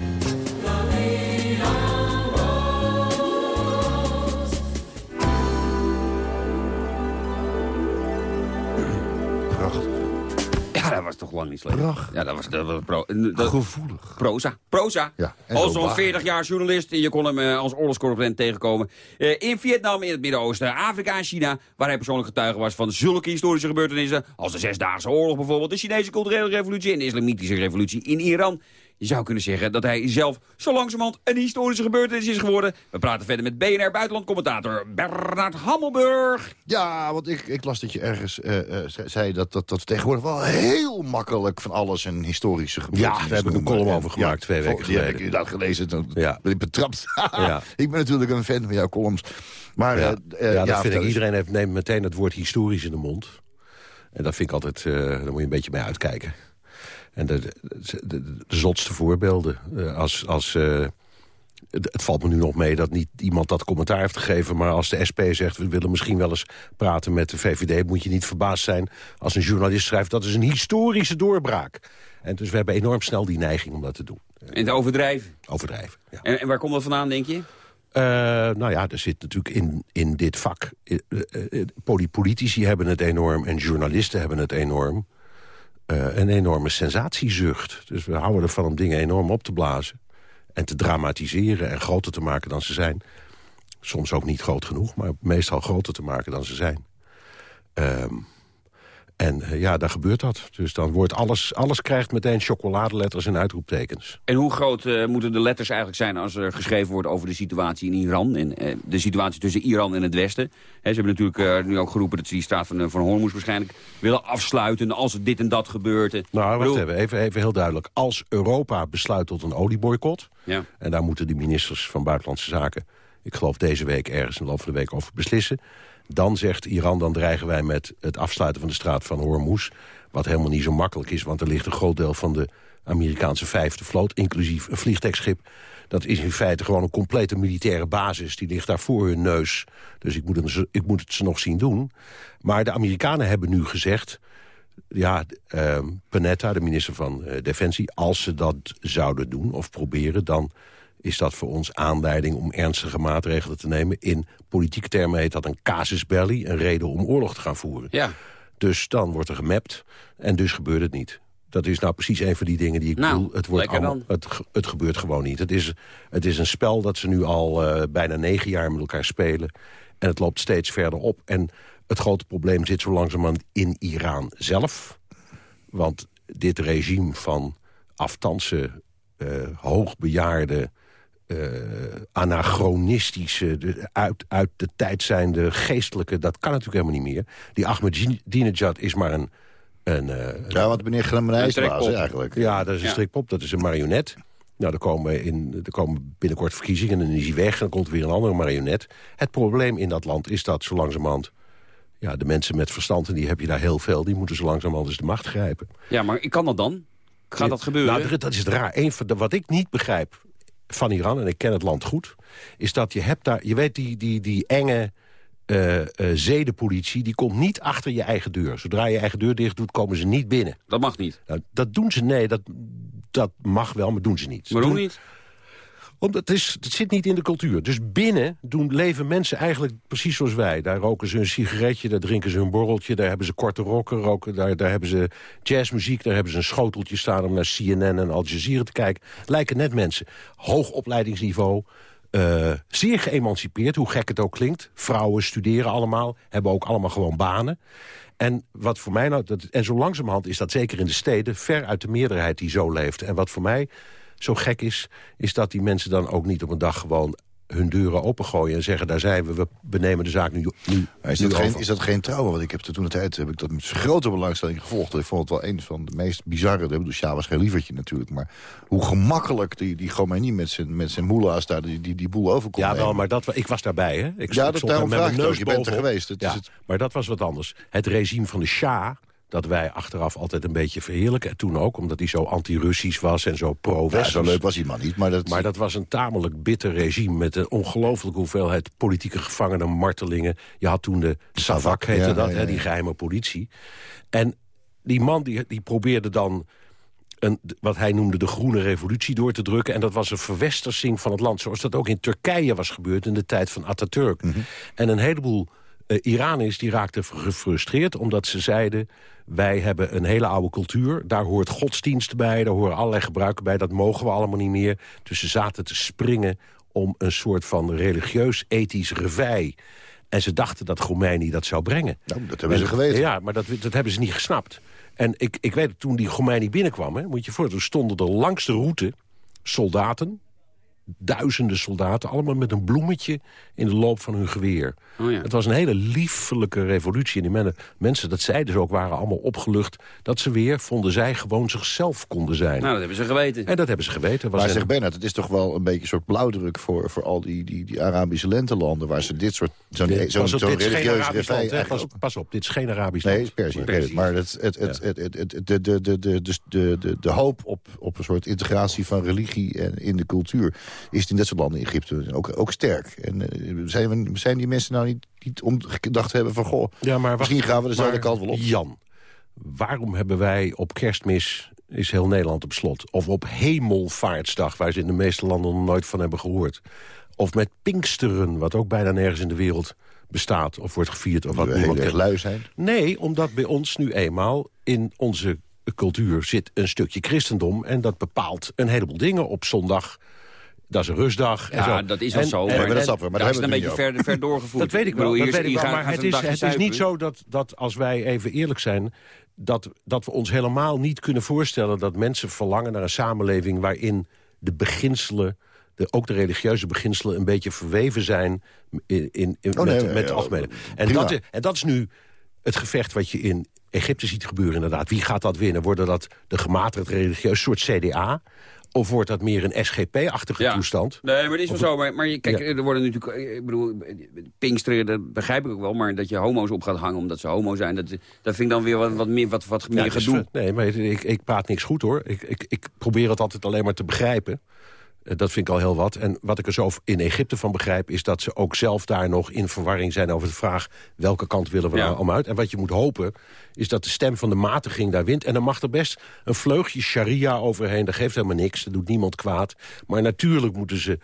Was toch lang niet slecht. Prachtig. Ja, dat was, dat was pro, dat- Gevoelig. proza. Proza. Ja, en Al zo zo'n waar. 40 jaar journalist. En je kon hem eh, als oorlogscorrespondent tegenkomen. Eh, in Vietnam, in het Midden-Oosten, Afrika en China. Waar hij persoonlijk getuige was van zulke historische gebeurtenissen. Als de Zesdaagse Oorlog bijvoorbeeld. De Chinese culturele revolutie en de islamitische revolutie in Iran. Je zou kunnen zeggen dat hij zelf zo langzamerhand een historische gebeurtenis is geworden. We praten verder met BNR buitenlandcommentator Bernard Hammelburg. Ja, want ik, ik las dat je ergens eh, eh, ze- zei dat, dat, dat tegenwoordig wel heel makkelijk van alles een historische gebeurtenis Ja, daar heb ik een column over gemaakt twee weken Die heb ik geleden. inderdaad gelezen. Toen Ja. ben ik betrapt. Ja. ik ben natuurlijk een fan van jouw columns. Maar Ja, eh, ja, dat vind ik. Iedereen heeft, neemt meteen het woord historisch in de mond. En dat vind ik altijd, eh, daar moet je een beetje mee uitkijken. En de, de, de, de- de zotste voorbeelden. eh, als, als, eh, het, het valt me nu nog mee dat niet iemand dat commentaar heeft gegeven... maar als de SP zegt, we willen misschien wel eens praten met de VVD... moet je niet verbaasd zijn als een journalist schrijft... dat is een historische doorbraak. En dus we hebben enorm snel die neiging om dat te doen. En te overdrijven. Overdrijven, ja. En, en waar komt dat vandaan, denk je? Eh, nou ja, er zit natuurlijk in, in dit vak... eh, poli- politici hebben het enorm en journalisten hebben het enorm. Eh, een enorme sensatiezucht. Dus we houden ervan om dingen enorm op te blazen. En te dramatiseren en groter te maken dan ze zijn. Soms ook niet groot genoeg, maar meestal groter te maken dan ze zijn. Ehm, En uh, ja, dan gebeurt dat. Dus dan wordt alles, alles krijgt meteen chocoladeletters en uitroeptekens. En hoe groot uh, moeten de letters eigenlijk zijn als er geschreven wordt over de situatie in Iran? En uh, de situatie tussen Iran en het Westen. He, ze hebben natuurlijk nu ook geroepen dat ze die straat van, van Hormuz waarschijnlijk willen afsluiten als dit en dat gebeurt. Nou, wacht even, even, even heel duidelijk. Als Europa besluit tot een olieboycott... Ja. en daar moeten de ministers van Buitenlandse Zaken... ik geloof deze week ergens in de loop van de week over beslissen... Dan zegt Iran, dan dreigen wij met het afsluiten van de straat van Hormuz. Wat helemaal niet zo makkelijk is, want er ligt een groot deel van de Amerikaanse vijfde vloot, inclusief een vliegtuigschip. Dat is in feite gewoon een complete militaire basis. Die ligt daar voor hun neus. Dus ik moet, het, ik moet het ze nog zien doen. Maar de Amerikanen hebben nu gezegd... Ja, uh, Panetta, de minister van uh, Defensie... als ze dat zouden doen of proberen... dan is dat voor ons aanleiding om ernstige maatregelen te nemen. In politieke termen heet dat een casus belli, een reden om oorlog te gaan voeren. Ja. Dus dan wordt er gemapt en dus gebeurt het niet. Dat is nou precies een van die dingen die ik nou, bedoel. Het, wordt allemaal, het, het, gebeurt gewoon niet. Het is, het is een spel dat ze nu al uh, bijna negen jaar met elkaar spelen. En het loopt steeds verder op. En het grote probleem zit zo langzamerhand in Iran zelf. Want dit regime van aftansen, uh, hoogbejaarde uh, anachronistische, de, uit, uit de tijd zijnde geestelijke... dat kan natuurlijk helemaal niet meer. Die Ahmadinejad is maar een... een uh, ja, wat meneer Grammerijs was eigenlijk. Ja, dat is een ja. strikpop, dat is een marionet. Nou, er komen, in, er komen binnenkort verkiezingen en dan is hij weg... en dan komt weer een andere marionet. Het probleem in dat land is dat zo langzamerhand... Ja, de mensen met verstand, en die heb je daar heel veel... die moeten zo langzamerhand eens de macht grijpen. Ja, maar kan dat dan? Gaat dat gebeuren? Nou, dat is het raar. Een van de, wat ik niet begrijp van Iran, en ik ken het land goed... is dat je hebt daar, je weet die, die, die enge uh, uh, zedenpolitie... die komt niet achter je eigen deur. Zodra je eigen deur dicht doet, komen ze niet binnen. Dat mag niet? Nou, dat doen ze, nee, dat, dat mag wel, maar doen ze niet. Waarom niet? Omdat het, is, het zit niet in de cultuur. Dus binnen doen, leven mensen eigenlijk precies zoals wij. Daar roken ze een sigaretje, daar drinken ze een borreltje... daar hebben ze korte rokken, roken, daar, daar hebben ze jazzmuziek... daar hebben ze een schoteltje staan om naar CNN en Al Jazeera te kijken. Lijken net mensen. Hoog opleidingsniveau, uh, zeer geëmancipeerd, hoe gek het ook klinkt. Vrouwen studeren allemaal, hebben ook allemaal gewoon banen. En wat voor mij nou, dat, en zo langzamerhand is dat zeker in de steden... ver uit de meerderheid die zo leeft. En wat voor mij zo gek is... is dat die mensen dan ook niet op een dag gewoon hun deuren opengooien en zeggen... daar zijn we, we benemen de zaak nu, nu, is, nu dat geen, is dat geen trouwen? Want ik heb toen de tijd heb ik dat met grote belangstelling gevolgd. Ik vond het wel een van de meest bizarre... Dus ja, was geen lievertje natuurlijk. Maar hoe gemakkelijk die, die Khomeini met zijn, met zijn moela's daar die, die, die boel overkomt. Ja, wel, maar dat, ik was daarbij, hè? Ik, ja, ik dat, daarom vraag ik Je bent er geweest. Het ja, is het... Maar dat was wat anders. Het regime van de Shah dat wij achteraf altijd een beetje verheerlijken. En toen ook, omdat hij zo anti-Russisch was en zo pro-West. Ja, zo leuk was hij maar niet. Maar dat... maar dat was een tamelijk bitter regime... met een ongelooflijke hoeveelheid politieke gevangenen, martelingen. Je had toen de Savak, heette ja, dat, ja, ja, hè, die geheime politie. En die man die, die probeerde dan... Een, wat hij noemde de groene revolutie door te drukken. En dat was een verwestersing van het land. Zoals dat ook in Turkije was gebeurd in de tijd van Atatürk. Mm -hmm. En een heleboel uh, Iraniërs die raakten gefrustreerd omdat ze zeiden... wij hebben een hele oude cultuur, daar hoort godsdienst bij... daar horen allerlei gebruiken bij, dat mogen we allemaal niet meer. Dus ze zaten te springen om een soort van religieus-ethisch revij. En ze dachten dat Khomeini dat zou brengen. Nou, dat hebben en, ze geweten. Ja, maar dat, dat hebben ze niet gesnapt. En ik, ik weet toen die Khomeini binnenkwam, hè, moet je voor, toen stonden er langs de route soldaten duizenden soldaten, allemaal met een bloemetje in de loop van hun geweer. Oh ja. Het was een hele liefelijke revolutie. En die mensen, dat zeiden ze ook, waren allemaal opgelucht... dat ze weer, vonden zij, gewoon zichzelf konden zijn. Nou, dat hebben ze geweten. En dat hebben ze geweten. Was maar zeg Bernard, het is toch wel een beetje een soort blauwdruk... voor, voor al die, die, die Arabische lentelanden... waar ze dit soort, zo'n zo zo religieuze revij... Pas, pas, op, dit is geen Arabisch land. Nee, het is Perzië. Maar het, het, het, het, het, het, de, de, de, de, de, de, de hoop op, op een soort integratie van religie en in de cultuur is in dit soort landen, Egypte, ook, ook sterk. En uh, zijn, we, zijn die mensen nou niet, niet omgedacht hebben van... goh, ja, maar misschien gaan we dezelfde kant wel op. Jan, waarom hebben wij op kerstmis is heel Nederland op slot? Of op hemelvaartsdag, waar ze in de meeste landen nog nooit van hebben gehoord? Of met Pinksteren, wat ook bijna nergens in de wereld bestaat... of wordt gevierd. Of wat we heel erg lui zijn? Nee, omdat bij ons nu eenmaal in onze cultuur zit een stukje christendom... en dat bepaalt een heleboel dingen op zondag dat is een rustdag. en Ja, zo. dat is wel En- zo. en- Maar dat dat, we, maar daar is het een beetje ver, ver doorgevoerd. Dat weet ik wel, bedoel, dat hier- weet ik hier wel. gaan- Maar gaan het is, dagje het is niet zo dat, dat als wij even eerlijk zijn... Dat, dat we ons helemaal niet kunnen voorstellen... dat mensen verlangen naar een samenleving... waarin de beginselen, de, ook de religieuze beginselen... een beetje verweven zijn in, in, in- Oh, nee, met, nee, met de ja, algemene. En prima. dat, is, en dat is nu het gevecht wat je in Egypte ziet gebeuren inderdaad. Wie gaat dat winnen? Worden dat de gematigd religieus soort CDA... Of wordt dat meer een SGP-achtige Ja. toestand? Nee, maar dat is wel Of- zo. Maar, maar kijk, Ja. er worden natuurlijk... eh, Ik bedoel, Pinksteren, dat begrijp ik ook wel. Maar dat je homo's op gaat hangen omdat ze homo zijn... dat, dat vind ik dan weer wat, wat meer, wat, wat meer Ja, dus gedoe. nee, maar ik, ik praat niks goed hoor. Ik, ik, ik probeer het altijd alleen maar te begrijpen. Eh, Dat vind ik al heel wat. En wat ik er zo in Egypte van begrijp... is dat ze ook zelf daar nog in verwarring zijn over de vraag... welke kant willen we Ja. nou om uit? En wat je moet hopen is dat de stem van de matiging daar wint. En dan mag er best een vleugje sharia overheen. Dat geeft helemaal niks, dat doet niemand kwaad. Maar natuurlijk moeten ze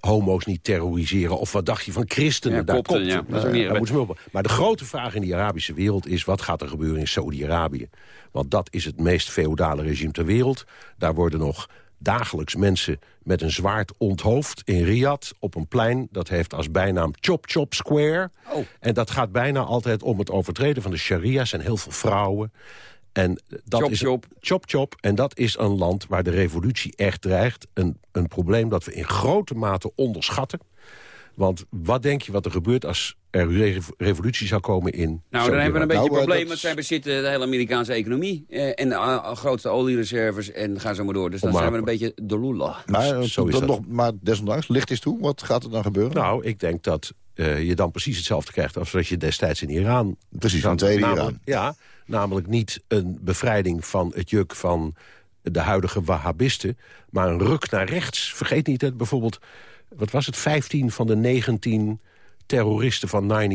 homo's niet terroriseren. Of wat dacht je van christenen? Ja, daar kopten, kopten. ja. Dat is Eh, daar. Maar de grote vraag in die Arabische wereld is... wat gaat er gebeuren in Saudi-Arabië? Want dat is het meest feodale regime ter wereld. Daar worden nog dagelijks mensen met een zwaard onthoofd in Riyadh... op een plein, dat heeft als bijnaam Chop Chop Square. Oh. En dat gaat bijna altijd om het overtreden van de sharia. Zijn heel veel vrouwen. En dat Chop, is chop. chop chop. En dat is een land waar de revolutie echt dreigt. Een, een probleem dat we in grote mate onderschatten. Want wat denk je wat er gebeurt als revolutie zou komen in Nou, dan hebben we een beetje Nou, een eh, probleem, want zij bezitten de hele Amerikaanse economie. eh, en de eh, grootste oliereserves en ga zo maar door. Dus dan zijn we een beetje de lula. Maar, eh, Zo is dat dat. nog, maar desondanks, licht is toe. Wat gaat er dan gebeuren? Nou, ik denk dat eh, je dan precies hetzelfde krijgt... als wat je destijds in Iran... Precies, een tweede Iran. Ja, namelijk niet een bevrijding van het juk van de huidige Wahhabisten... maar een ruk naar rechts. Vergeet niet dat bijvoorbeeld, wat was het, 15 van de 19 terroristen van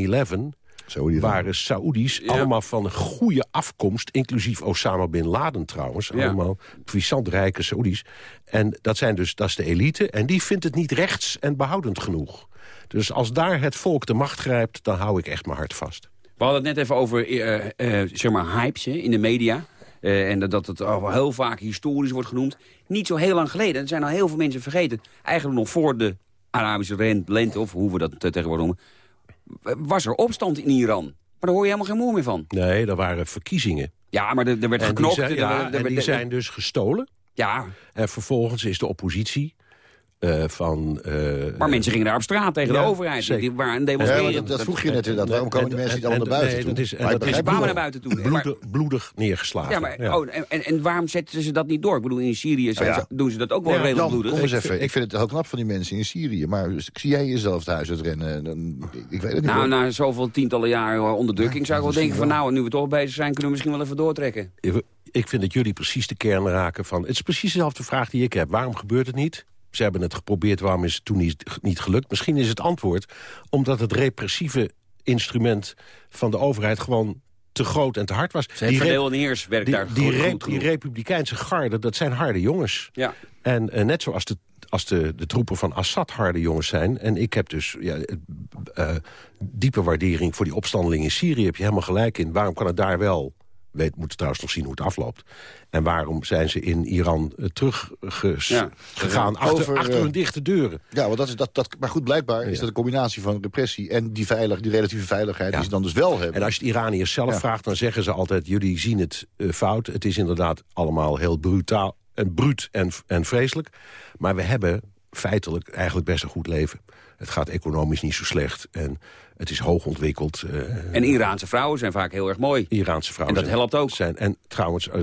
9-11... Zo die waren Saoedi's, Ja. allemaal van een goede afkomst... inclusief Osama Bin Laden trouwens. Ja. Allemaal puissant rijke Saoedi's. En dat, zijn dus, dat is de elite. En die vindt het niet rechts en behoudend genoeg. Dus als daar het volk de macht grijpt... dan hou ik echt mijn hart vast. We hadden het net even over eh, eh, zeg maar hypes hè, in de media. Eh, en dat, dat het al heel vaak historisch wordt genoemd. Niet zo heel lang geleden, er zijn al heel veel mensen vergeten... eigenlijk nog voor de Arabische lente, of hoe we dat eh, tegenwoordig noemen... was er opstand in Iran. Maar daar hoor je helemaal geen moer meer van. Nee, er waren verkiezingen. Ja, maar er, er werd En die geknokt. zijn, er- ja, er- er- en die zijn dus gestolen. ja, En vervolgens is de oppositie eh, van... eh, maar mensen gingen daar op straat tegen Ja, de overheid. zeker. Die waren Ja, dat, dat vroeg je net inderdaad. Waarom komen die en- mensen allemaal naar buiten nee, toe? dat is- en dat kwamen het naar buiten toe. Bloedig, bloedig neergeslagen. Ja, maar, Ja. Oh, en, en, en waarom zetten ze dat niet door? Ik bedoel, in Syrië zijn Ja. ze- doen ze dat ook wel Ja, redelijk bloedig. kom eens Ik even. vind- Ik vind het heel knap van die mensen in Syrië. Maar zie jij jezelf het huis uitrennen? Dan, ik weet het niet. Nou, hoor. na zoveel tientallen jaren onderdrukking zou ik wel denken van... nou, nu we toch bezig zijn, kunnen we misschien wel even doortrekken. Ik vind dat jullie precies de kern raken van... Het is precies dezelfde vraag die ik heb. Waarom gebeurt het niet? Ze hebben het geprobeerd, waarom is het toen niet, niet gelukt? Misschien is het antwoord omdat het repressieve instrument van de overheid... gewoon te groot en te hard was. En heers werkt die, daar die, goed, die republikeinse garde, dat zijn harde jongens. Ja. En eh, net zoals de, als de, de troepen van Assad harde jongens zijn... en ik heb dus ja, eh, eh, diepe waardering voor die opstandeling in Syrië... heb je helemaal gelijk in. Waarom kan het daar wel... Weet, moeten trouwens nog zien hoe het afloopt. En waarom zijn ze in Iran eh, teruggegaan Ja. achter, Over, achter eh, hun dichte deuren? Ja, want dat is, dat, dat, maar goed, blijkbaar is dat een combinatie van repressie... en die, veilig, die relatieve veiligheid Ja. die ze dan dus wel hebben. En als je het Iraniërs zelf vraagt, dan zeggen ze altijd... jullie zien het eh, fout. Het is inderdaad allemaal heel brutaal en bruut en, en vreselijk. Maar we hebben feitelijk eigenlijk best een goed leven. Het gaat economisch niet zo slecht. En het is hoog ontwikkeld. eh, En Iraanse vrouwen zijn vaak heel erg mooi. Iraanse vrouwen En dat zijn- helpt ook. Zijn, en trouwens, eh,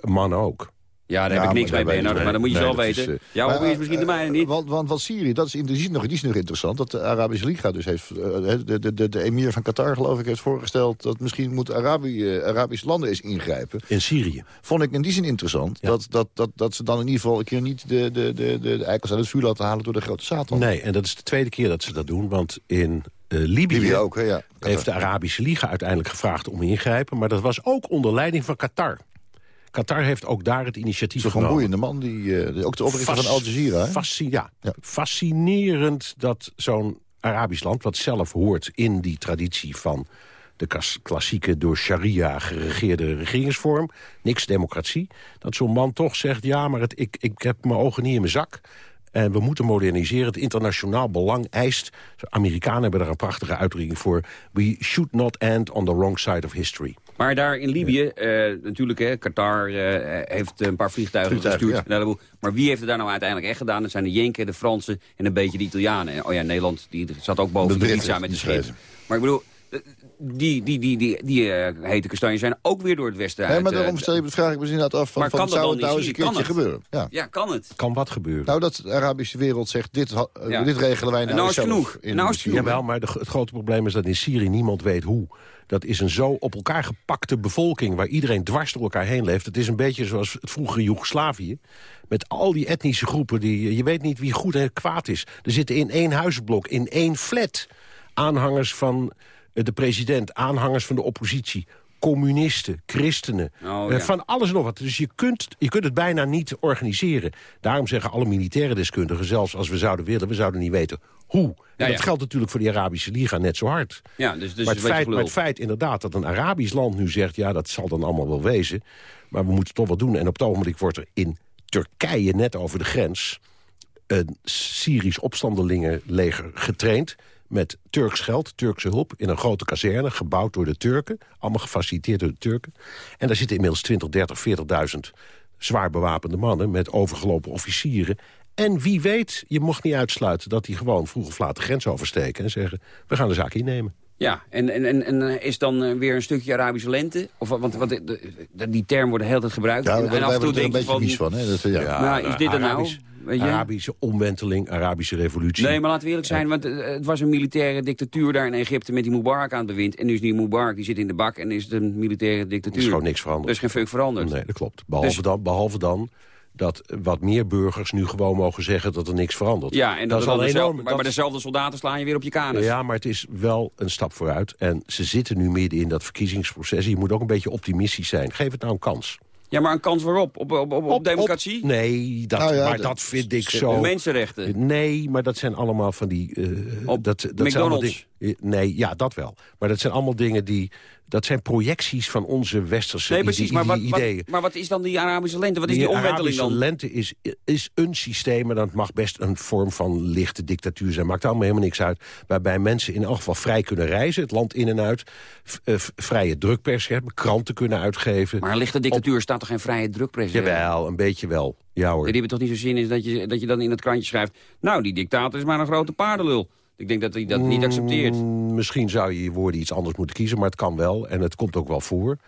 mannen ook. Ja, daar Ja, heb ik niks mee, Bernard, maar dat moet je nee, zelf dat is, weten. eh, Jouw maar, hobby is misschien de eh, mijne niet. Want, want, want Syrië, dat is, in- die, is nog, die is nog interessant. Dat de Arabische Liga dus heeft... eh, de, de, de, de emir van Qatar, geloof ik, heeft voorgesteld... dat misschien moet Arabië, eh, Arabische landen eens ingrijpen. In Syrië. Vond ik in die zin interessant. Ja. Dat, dat, dat, dat ze dan in ieder geval een keer niet de, de, de, de, de eikels uit het vuur laten halen... door de grote Satan. Nee, en dat is de tweede keer dat ze dat doen. Want in eh, Libië, Libië ook, hè, ja. heeft de Arabische Liga uiteindelijk gevraagd om ingrijpen. Maar dat was ook onder leiding van Qatar. Qatar heeft ook daar het initiatief genomen. boeiende man, die, eh, ook de oprichter van Al Jazeera. fasci- ja. Ja. Fascinerend dat zo'n Arabisch land... wat zelf hoort in die traditie van de klassieke... door sharia geregeerde regeringsvorm, niks democratie... dat zo'n man toch zegt, ja, maar het, ik, ik heb mijn ogen niet in mijn zak... En we moeten moderniseren. Het internationaal belang eist... De Amerikanen hebben daar een prachtige uitdrukking voor... we should not end on the wrong side of history. Maar daar in Libië, eh, natuurlijk, hè, Qatar eh, heeft een paar vliegtuigen Vliegtuigen, gestuurd. ja. Maar wie heeft het daar nou uiteindelijk echt gedaan? Dat zijn de Jenken, de Fransen en een beetje de Italianen. En, Oh ja, Nederland die zat ook boven De de, pizza met de schip. Maar ik bedoel, eh, die, die, die, die, die eh, hete kastanjes zijn ook weer door het westen Nee, uit. maar eh, daarom stel je de vraag ik me inderdaad af van, Maar van kan dat zou dan het nou eens een keertje Kan gebeuren? Ja. Ja, kan het? Kan wat gebeuren? Nou, dat de Arabische wereld zegt, dit, Ja. dit regelen wij nou, Nou is zelf genoeg. in Nou is Syrië. Jawel, maar de, het grote probleem is dat in Syrië niemand weet hoe. Dat is een zo op elkaar gepakte bevolking... waar iedereen dwars door elkaar heen leeft. Het is een beetje zoals het vroegere Joegoslavië. Met al die etnische groepen. Die, je weet niet wie goed en kwaad is. Er zitten in één huisblok, in één flat... aanhangers van eh, de president, aanhangers van de oppositie... communisten, christenen, Oh, eh, ja. van alles en nog wat. Dus je kunt, je kunt het bijna niet organiseren. Daarom zeggen alle militaire deskundigen... zelfs als we zouden willen, we zouden niet weten hoe. En Ja, dat geldt natuurlijk voor de Arabische Liga net zo hard. Ja, dus, dus maar, het feit, maar het feit inderdaad dat een Arabisch land nu zegt... ja, dat zal dan allemaal wel wezen, maar we moeten toch wat doen. En op het ogenblik wordt er in Turkije, net over de grens... een Syrisch opstandelingenleger getraind... met Turks geld, Turkse hulp, in een grote kazerne... gebouwd door de Turken, allemaal gefaciliteerd door de Turken. En daar zitten inmiddels 20, 30, 40.000 zwaar bewapende mannen... met overgelopen officieren. En wie weet, je mocht niet uitsluiten dat die gewoon vroeg of laat de grens oversteken... en zeggen, we gaan de zaak innemen. Ja, en, en, en, en eh, is dan eh, weer een stukje Arabische lente? Of, want, want de- de- die term wordt de hele tijd gebruikt. Ja, en, wij, en af en toe er denk je van... mies van. Hè? Dat, ja. Nou, is dit er nou? Arabische omwenteling, Arabische revolutie. Nee, maar laten we eerlijk zijn, want eh, het was een militaire dictatuur daar in Egypte met die Mubarak aan het bewind. En nu is die Mubarak, die zit in de bak en is het een militaire dictatuur. Er is gewoon niks veranderd. Er is geen fuck veranderd. Nee, dat klopt. Behalve, Dus- dan, behalve dan dat wat meer burgers nu gewoon mogen zeggen dat er niks verandert. Ja, en dat, is is al al enorm. maar, maar dezelfde soldaten slaan je weer op je kanus. Ja, maar het is wel een stap vooruit. En ze zitten nu midden in dat verkiezingsproces. Je moet ook een beetje optimistisch zijn. Geef het nou een kans. Ja, maar een kans waarop? Op, op, op, op, democratie? nee, dat, Nou ja, maar dat- dat vind ik zo... mensenrechten? Nee, maar dat zijn allemaal van die... eh, Op dat, dat zijn allemaal McDonald's? dingen- Nee, ja, dat wel. Maar dat zijn allemaal dingen die... Dat zijn projecties van onze westerse Nee, precies. Maar wat, ideeën. wat, maar wat is dan die Arabische lente? Wat is die, omwenteling Arabische dan? lente is, is een systeem, en dat mag best een vorm van lichte dictatuur zijn. Maakt allemaal helemaal niks uit. Waarbij mensen in elk geval vrij kunnen reizen, het land in en uit. eh, vrije drukpers hebben, kranten kunnen uitgeven. Maar een lichte dictatuur staat toch geen vrije drukpres? eh? Jawel, een beetje wel. Ja hoor. Die hebben toch niet zo zin in dat je, dat je dan in het krantje schrijft... nou, die dictator is maar een grote paardenlul. Ik denk dat hij dat niet accepteert. Mm, Misschien zou je je woorden iets anders moeten kiezen, maar het kan wel. En het komt ook wel voor.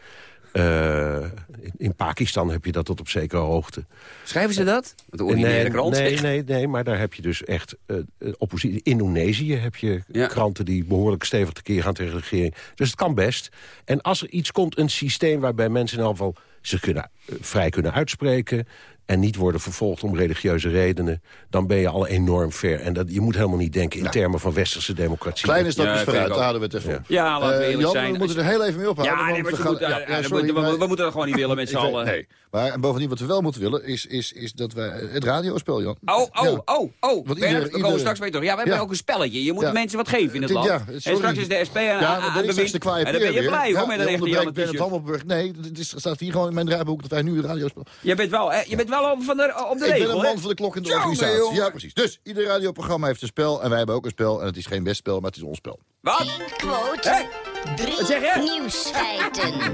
Eh, in- in Pakistan heb je dat tot op zekere hoogte. Schrijven ze dat? Want de ordinaire krant nee, zegt. nee, nee, maar daar heb je dus echt eh, eh, oppositie. In Indonesië heb je Ja. kranten die behoorlijk stevig tekeer gaan tegen de regering. Dus het kan best. En als er iets komt, een systeem waarbij mensen in elk geval zich kunnen, eh, vrij kunnen uitspreken... en niet worden vervolgd om religieuze redenen... dan ben je al enorm ver. En dat, je moet helemaal niet denken in termen van westerse democratie. Kleine stapjes Ja, vind vooruit, daar hadden we het even op. Ja, laten we Eh, eerlijk Jan, zijn. we moeten er heel even mee ophouden. Ja, nee, maar we gaan- moeten- ja, sorry, moeten we- maar- we moeten dat gewoon niet willen met z'n allen. Nee, maar en bovendien wat we wel moeten willen is, is, is dat wij het radiospel, Jan. Oh, oh, Ja. oh, oh. Want ieder- we komen straks mee toch. Ja, we hebben Ja. ook een spelletje. Je moet Ja. mensen wat geven in het land. ja, en straks is de SP aan, Ja, dan ben de kwaaie En dan ben je weer. blij hoor, met je een echte. Hammelburg. Nee, het is- staat hier gewoon in mijn draaiboek dat wij nu het radiospel... Je bent wel, op, van de, op de Ik ben regel, een hè? man van de klok in de organisatie. jongen. Ja, precies. Dus ieder radioprogramma heeft een spel en wij hebben ook een spel. En het is geen best spel, maar het is ons spel. Wat? Quote. Hé, Drie Wat zeg je? nieuwsfeiten.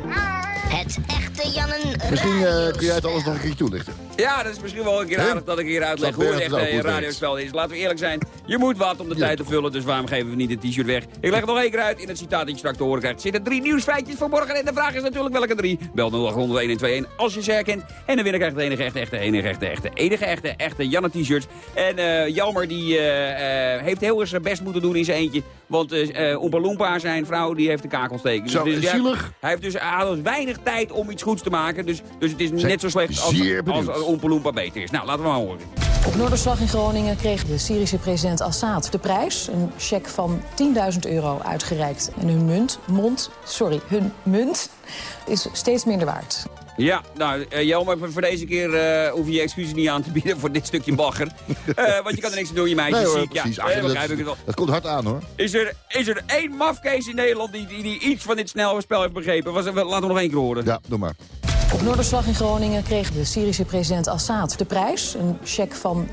Het Jannen Misschien eh, kun jij het alles nog een keertje toelichten. Ja, dat is misschien wel een keer aardig dat ik hier uitleg Dat hoe het echt het een weet. radiospel is. Laten we eerlijk zijn, je moet wat om de Ja. tijd te vullen, dus waarom geven we niet een t-shirt weg? Ik leg het nog één keer uit in het citaat dat je straks te horen krijgt. Er zitten drie nieuwsfeitjes verborgen en de vraag is natuurlijk welke drie. Bel 0800 als je ze herkent. En de winnaar krijgt de enige echte, echte, enige echte, echte, enige echte, echte Janne t-shirts. En eh Jelmer die eh, eh, heeft heel erg zijn best moeten doen in zijn eentje. Want eh uh, Oompa Loompa, zijn vrouw, die heeft de kakelsteking. Zo, dus zielig. Hij heeft dus, hij had dus weinig tijd om iets goeds te maken. Dus, dus het is net zo slecht als, als. Oompa Loompa beter is. Nou, laten we maar horen. Op Noorderslag in Groningen kreeg de Syrische president Assad de prijs. Een cheque van 10.000 euro uitgereikt. En hun munt, mond, sorry, hun munt is steeds minder waard. Ja, nou, uh, Jelmer, voor deze keer uh, hoef je je excuses niet aan te bieden voor dit stukje bagger. uh, want je kan er niks aan doen, je meisje Nee, hoor, ziek. precies. Ja, Ach, eh, begrijp dat, ik het wel. dat komt hard aan, hoor. Is er, is er één mafkees in Nederland die, die, die iets van dit snelle spel heeft begrepen? Was, laten we nog één keer horen. Ja, doe maar. Op Noorderslag in Groningen kreeg de Syrische president Assad de prijs. Een cheque van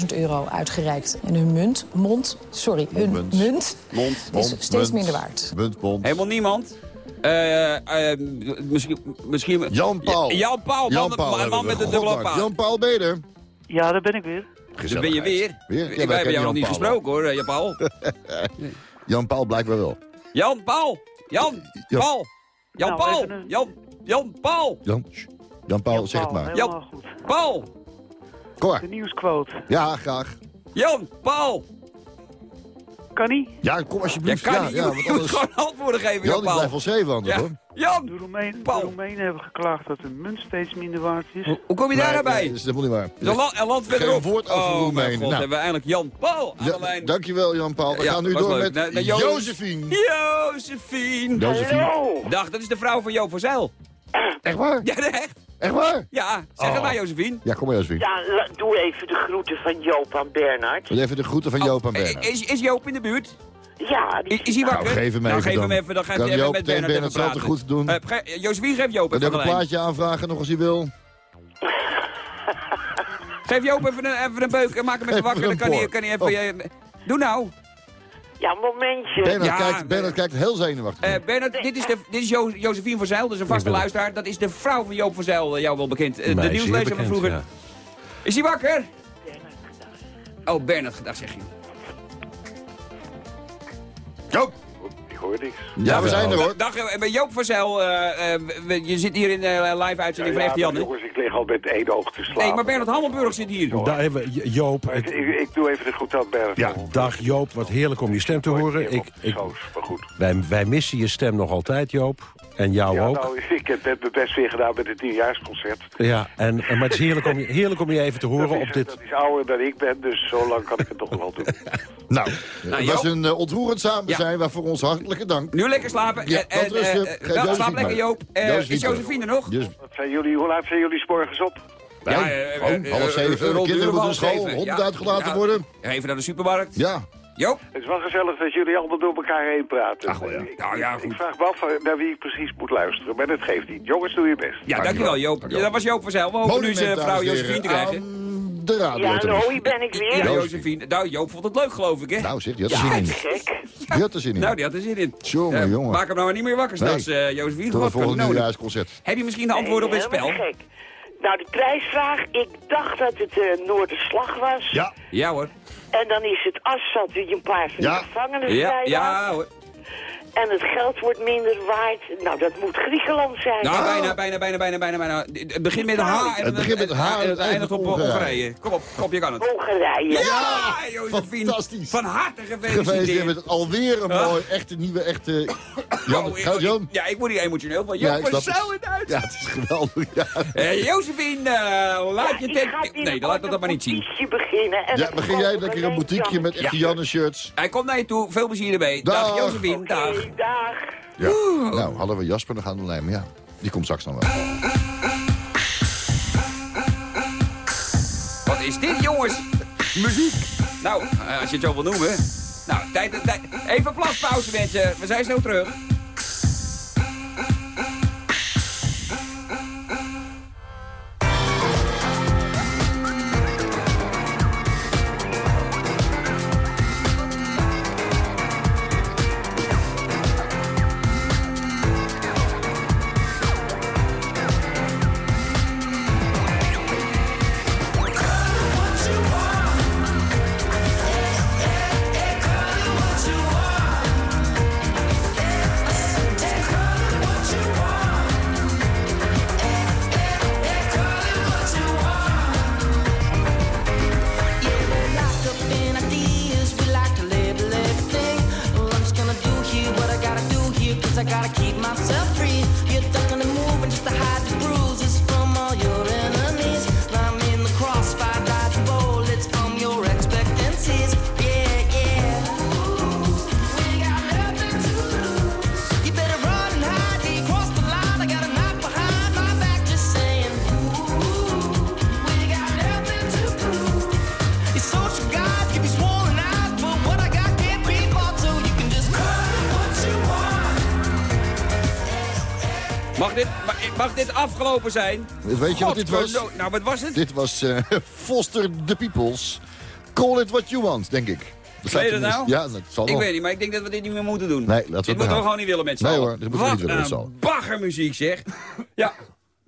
10.000 euro uitgereikt. En hun munt, mond, sorry, hun Munt. munt, Mond. is Mond, steeds munt. minder waard. Munt, mond. Helemaal niemand? Eh, eh, misschien, misschien... Jan Paul. Ja, Jan Paul, man, man, hebben man met de dubbele paal. Jan Paul Beder. Ja, daar ben ik weer. Daar ben je weer. Weer? Ja, wij wij hebben jou nog Jan niet Paul gesproken hoor, eh, Jan Paul. Jan Paul blijkbaar wel. Jan Paul! Jan. Paul! Jan Nou, Paul! een- Jan, Jan Paul! Jan. Jan Paul, zeg het maar. Helemaal Jan. goed. Paul! Cor. De nieuwsquote. Ja, graag. Jan Paul! Kan niet? Ja, kom Je alsjeblieft. kan ja, niet, ja, je want moet anders... gewoon antwoorden geven, Jan, Jan blijft wel zeven anders, Ja. hoor. Jan! De Roemenen, Paul. de Roemenen hebben geklaagd dat de munt steeds minder waard is. Hoe, hoe kom je daar Nee, nou bij? nee, dat is helemaal niet waar. Een land, een land Geen woord over oh, Roemenen. god, Nou. hebben we eindelijk Jan Paul aan de Ja, lijn. dankjewel, Jan Paul. We Ja, gaan nu door leuk. met Nou, nou, Jo- Josephine. Josephine. Josephine. Dag, dat is de vrouw van Joop van Zijl. Echt waar? Ja, echt? Echt waar? Ja, zeg het Oh. maar, Josephine. Ja, kom maar, Josephine. Ja, doe even de groeten van Joop aan Bernard. Even de groeten van Joop en Eh, Bernard. Is, is Joop in de buurt? Ja, die Is, is hij wakker? Nou, geef hem nou, even geef dan. hem even, dan gaat Kan hij even Joop met Bernard Bernard even praten. groeten doen? Eh, ge- Josephine, geef Joop even aan een plaatje aanvragen nog als hij wil? Geef Joop even een, even een beuk en maak hem even Even wakker. Dan kan hij, kan hij even... eh, Doe nou. Ja, momentje. Bernard, Ja, kijkt, Bernard kijkt heel zenuwachtig. Eh Bernard, dit is, de, dit is jo Josephine van Zijl, dat is een vaste luisteraar. Dat is de vrouw van Joop van Zijl, eh, jou wel bekend. Eh, de nieuwslezer van vroeger. ja. Is hij wakker? Oh, Bernard, gedag zeg je. Joop! Ik hoor niks. Ja, we zijn er hoor. Dag, eh, bij Joop van Zijl. eh, eh, je zit hier in de live uitzending van Echte maar Janne. jongens, ik lig al met één oog te slapen. Nee, maar Bernard Hammelburg zit hier. Daar hebben we- Joop, Ik, ik, ik doe even de groet aan Bernard. ja, dag Joop, wat heerlijk om je stem te horen. Ik, ik, goed. wij, wij missen je stem nog altijd, Joop. En jou Ja, ook. nou, ik heb net mijn best weer gedaan met het nieuwjaarsconcert. Ja, en, en, maar het is heerlijk om, je, heerlijk om je even te horen dat, op is, dit... dat is ouder dan ik ben, dus zo lang kan ik het nog wel doen. Nou, het was Joop. een eh, ontroerend samen zijn, waarvoor ons hartelijke dank. Nu lekker slapen. Ja, en, en, eh, Geef wel, slaap lekker. Joop. Eh, Josephine is Josephine er nog? Dus, Wat zijn jullie, hoe laat zijn jullie 's morgens op? ja, eh, eh, oh, eh, half eh, zeven, kinderen moeten school, Ja. uitgelaten Ja. worden. Even naar de supermarkt. Ja, Joop? Het is wel gezellig dat jullie allemaal door elkaar heen praten. Ach, ja. Ik, Nou ja, ik vraag me af eh, naar wie ik precies moet luisteren, maar dat geeft niet. Jongens, doe je best. Ja, dankjewel Joop. Ja, dat was Joop van Zijl. We hopen nu zijn vrouw Josephine te krijgen. De radio. Ja, hallo, tenminste. hier ben ik weer. Ja, Josephine. Nou, Joop vond het leuk, geloof ik, hè? Nou zeg, die had er zin in. Gek. Die had er zin in. Nou, die had er zin in. Jongen, Eh, jongen. Maak hem nou maar niet meer wakker Nee. straks, eh Josephine. Tot Wat het volgende nieuwjaarsconcert. Heb je misschien de antwoorden op dit spel? Nou, de prijsvraag, ik dacht dat het uh, Noorderslag was. Ja. Ja hoor. En dan is het Assad die een paar van Ja. de gevangenen Ja, vrijlaat. ja hoor. En het geld wordt minder waard. Nou, dat moet Griekenland zijn. Nou, bijna, bijna, bijna, bijna, bijna, bijna. Het begint met een H en Het begint met H en het eindigt op Hongarije. Hongarije. Kom op, kom op, je kan het. Hongarije. Ja, Josephine. fantastisch. Van harte Gefeliciteerd gefeliciteerd. met alweer een mooi, echte, nieuwe, echte... Jan, Oh, gaat Jan? Ja, ik word hier emotioneel van. Ja, snap het. Zijl in Duits. Ja, het is geweldig. Ja, Eh, Josephine, eh, laat je Ik tent... Nee, laat dat maar niet zien. beginnen. En ja begin jij lekker een boutiqueje met Jan. echte Janne shirts. Hij komt naar je toe, veel plezier erbij. Dag, Dag. Josephine, dag. Dag. Ja. Nou, hadden we Jasper nog aan de lijn, maar ja, die komt straks nog wel. Wat is dit, jongens? Muziek. Nou, eh, als je het zo wil noemen. Nou, tijd, tijd, even plaspauze, mensen. We zijn snel terug. Zijn? Weet je wat dit was? Nou, wat was het? Dit was eh, Foster the Peoples. Call it what you want, denk ik. Weet je dat nou? Ja, dat zal Ik weet niet, maar ik denk dat we dit niet meer moeten doen. Nee, laten we Dit moeten we behouden. gewoon niet willen met z'n Nee hoor, dit moeten we niet willen met z'n Wat allen. baggermuziek zeg. Ja,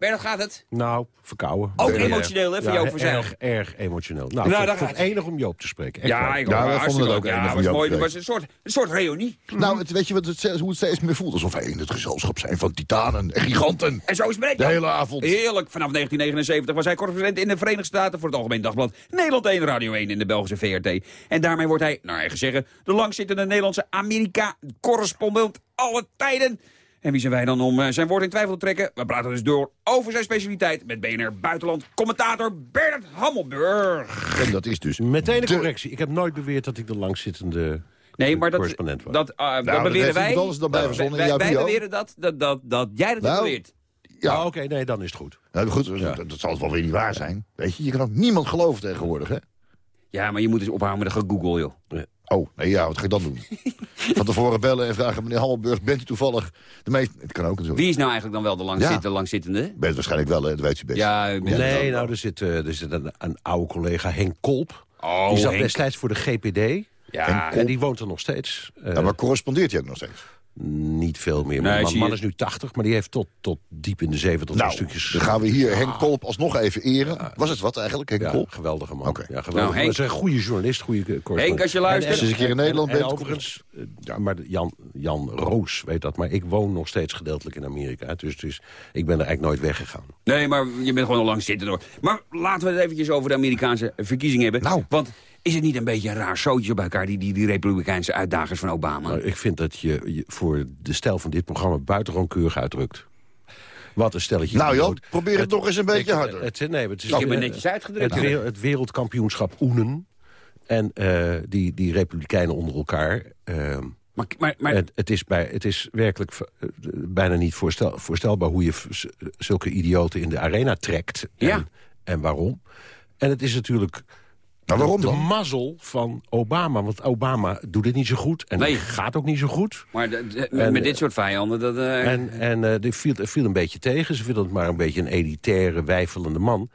Bernard gaat het? Nou, verkouden. Ook emotioneel, hè, van ja, Joop Verzeil. Erg, erg emotioneel. Nou, Nou, vond gaat het enig om Joop te spreken. Echt Ja, ik Ja, vonden het ook enig Ja, om was Joop mooi. Het was een soort, een soort reunie. Nou, het, weet je wat het, hoe het steeds meer voelt? Alsof wij in het gezelschap zijn van titanen en giganten. En zo is het De hele avond. Heerlijk. Vanaf 1979 was hij correspondent in de Verenigde Staten voor het Algemeen Dagblad. Nederland 1, Radio 1 in de Belgische VRT. En daarmee wordt hij, naar eigen zeggen, de langzittende Nederlandse Amerika-correspondent alle tijden. En wie zijn wij dan om eh, zijn woord in twijfel te trekken? We praten dus door over zijn specialiteit met BNR Buitenland commentator Bernard Hammelburg. En dat is dus... Meteen een correctie. Ik heb nooit beweerd dat ik de langzittende Nee, maar dat, correspondent was. dat, eh, dat Nou, dat beweren wij. dan bij wij, verzonnen beweren dat, dat, dat, dat jij dat Nou, hebt beweerd. Ja, Ah, Oké, nee, dan is het goed. nou, goed, dat, dat zal het wel weer niet waar zijn. Weet je, je kan ook niemand geloven tegenwoordig, hè? Ja, maar je moet eens ophouden met de gegoogel, joh. Oh, nee, ja, wat ga ik dan doen? Van tevoren bellen en vragen, meneer Hammelburg, bent u toevallig de meest... Het kan ook natuurlijk. Wie is nou eigenlijk dan wel de langzittende? Ja. langzittende? Bent waarschijnlijk wel, hè? dat weet u best. Ja, Nee, nou, er zit, eh, er zit een, een oude collega, Henk Kolp. Oh, die zat Henk. destijds voor de GPD. Ja, En die woont er nog steeds. Eh, Ja, maar correspondeert hij ook nog steeds? Niet veel meer. Nee, Maar man je- is nu 80, maar die heeft tot, tot diep in de 70 Nou, stukjes... dan gaan we hier Henk Kolp alsnog even eren. Was het wat eigenlijk, Henk Ja, Kolp? geweldige man. Oké. Ja, geweldig. Nou, man. Henk- is een goede journalist, goede correspondent. Henk, als je luistert- Als je eens een keer in Nederland en, en bent, overigens, eh, ja, maar de- Jan, Jan Roos weet dat, maar ik woon nog steeds gedeeltelijk in Amerika. Dus, dus ik ben er eigenlijk nooit weggegaan. Nee, maar je bent gewoon al lang zitten door. Maar laten we het eventjes over de Amerikaanse verkiezingen hebben. Nou. Want is het niet een beetje een raar zootje bij elkaar... die, die, die republikeinse uitdagers van Obama? Nou, ik vind dat je, je voor de stijl van dit programma buitengewoon keurig uitdrukt. Wat een stelletje. Nou, idioot. probeer het nog eens een beetje ik- harder. Het, nee, het is eh, netjes uitgedrukt. Het, wereld- het wereldkampioenschap Oenen. En eh, die, die republikeinen onder elkaar. ehm, Maar, maar, maar het, het, is bij, het is werkelijk eh, bijna niet voorstel, voorstelbaar... hoe je zulke idioten in de arena trekt. En, Ja. en waarom. En het is natuurlijk... Nou, waarom de mazzel van Obama. Want Obama doet het niet zo goed. En Nee. gaat ook niet zo goed. maar de- de- met, En, met eh, dit soort vijanden... Dat, eh, En, en eh, die viel, viel een beetje tegen. Ze vinden het maar een beetje een elitaire, wijfelende man.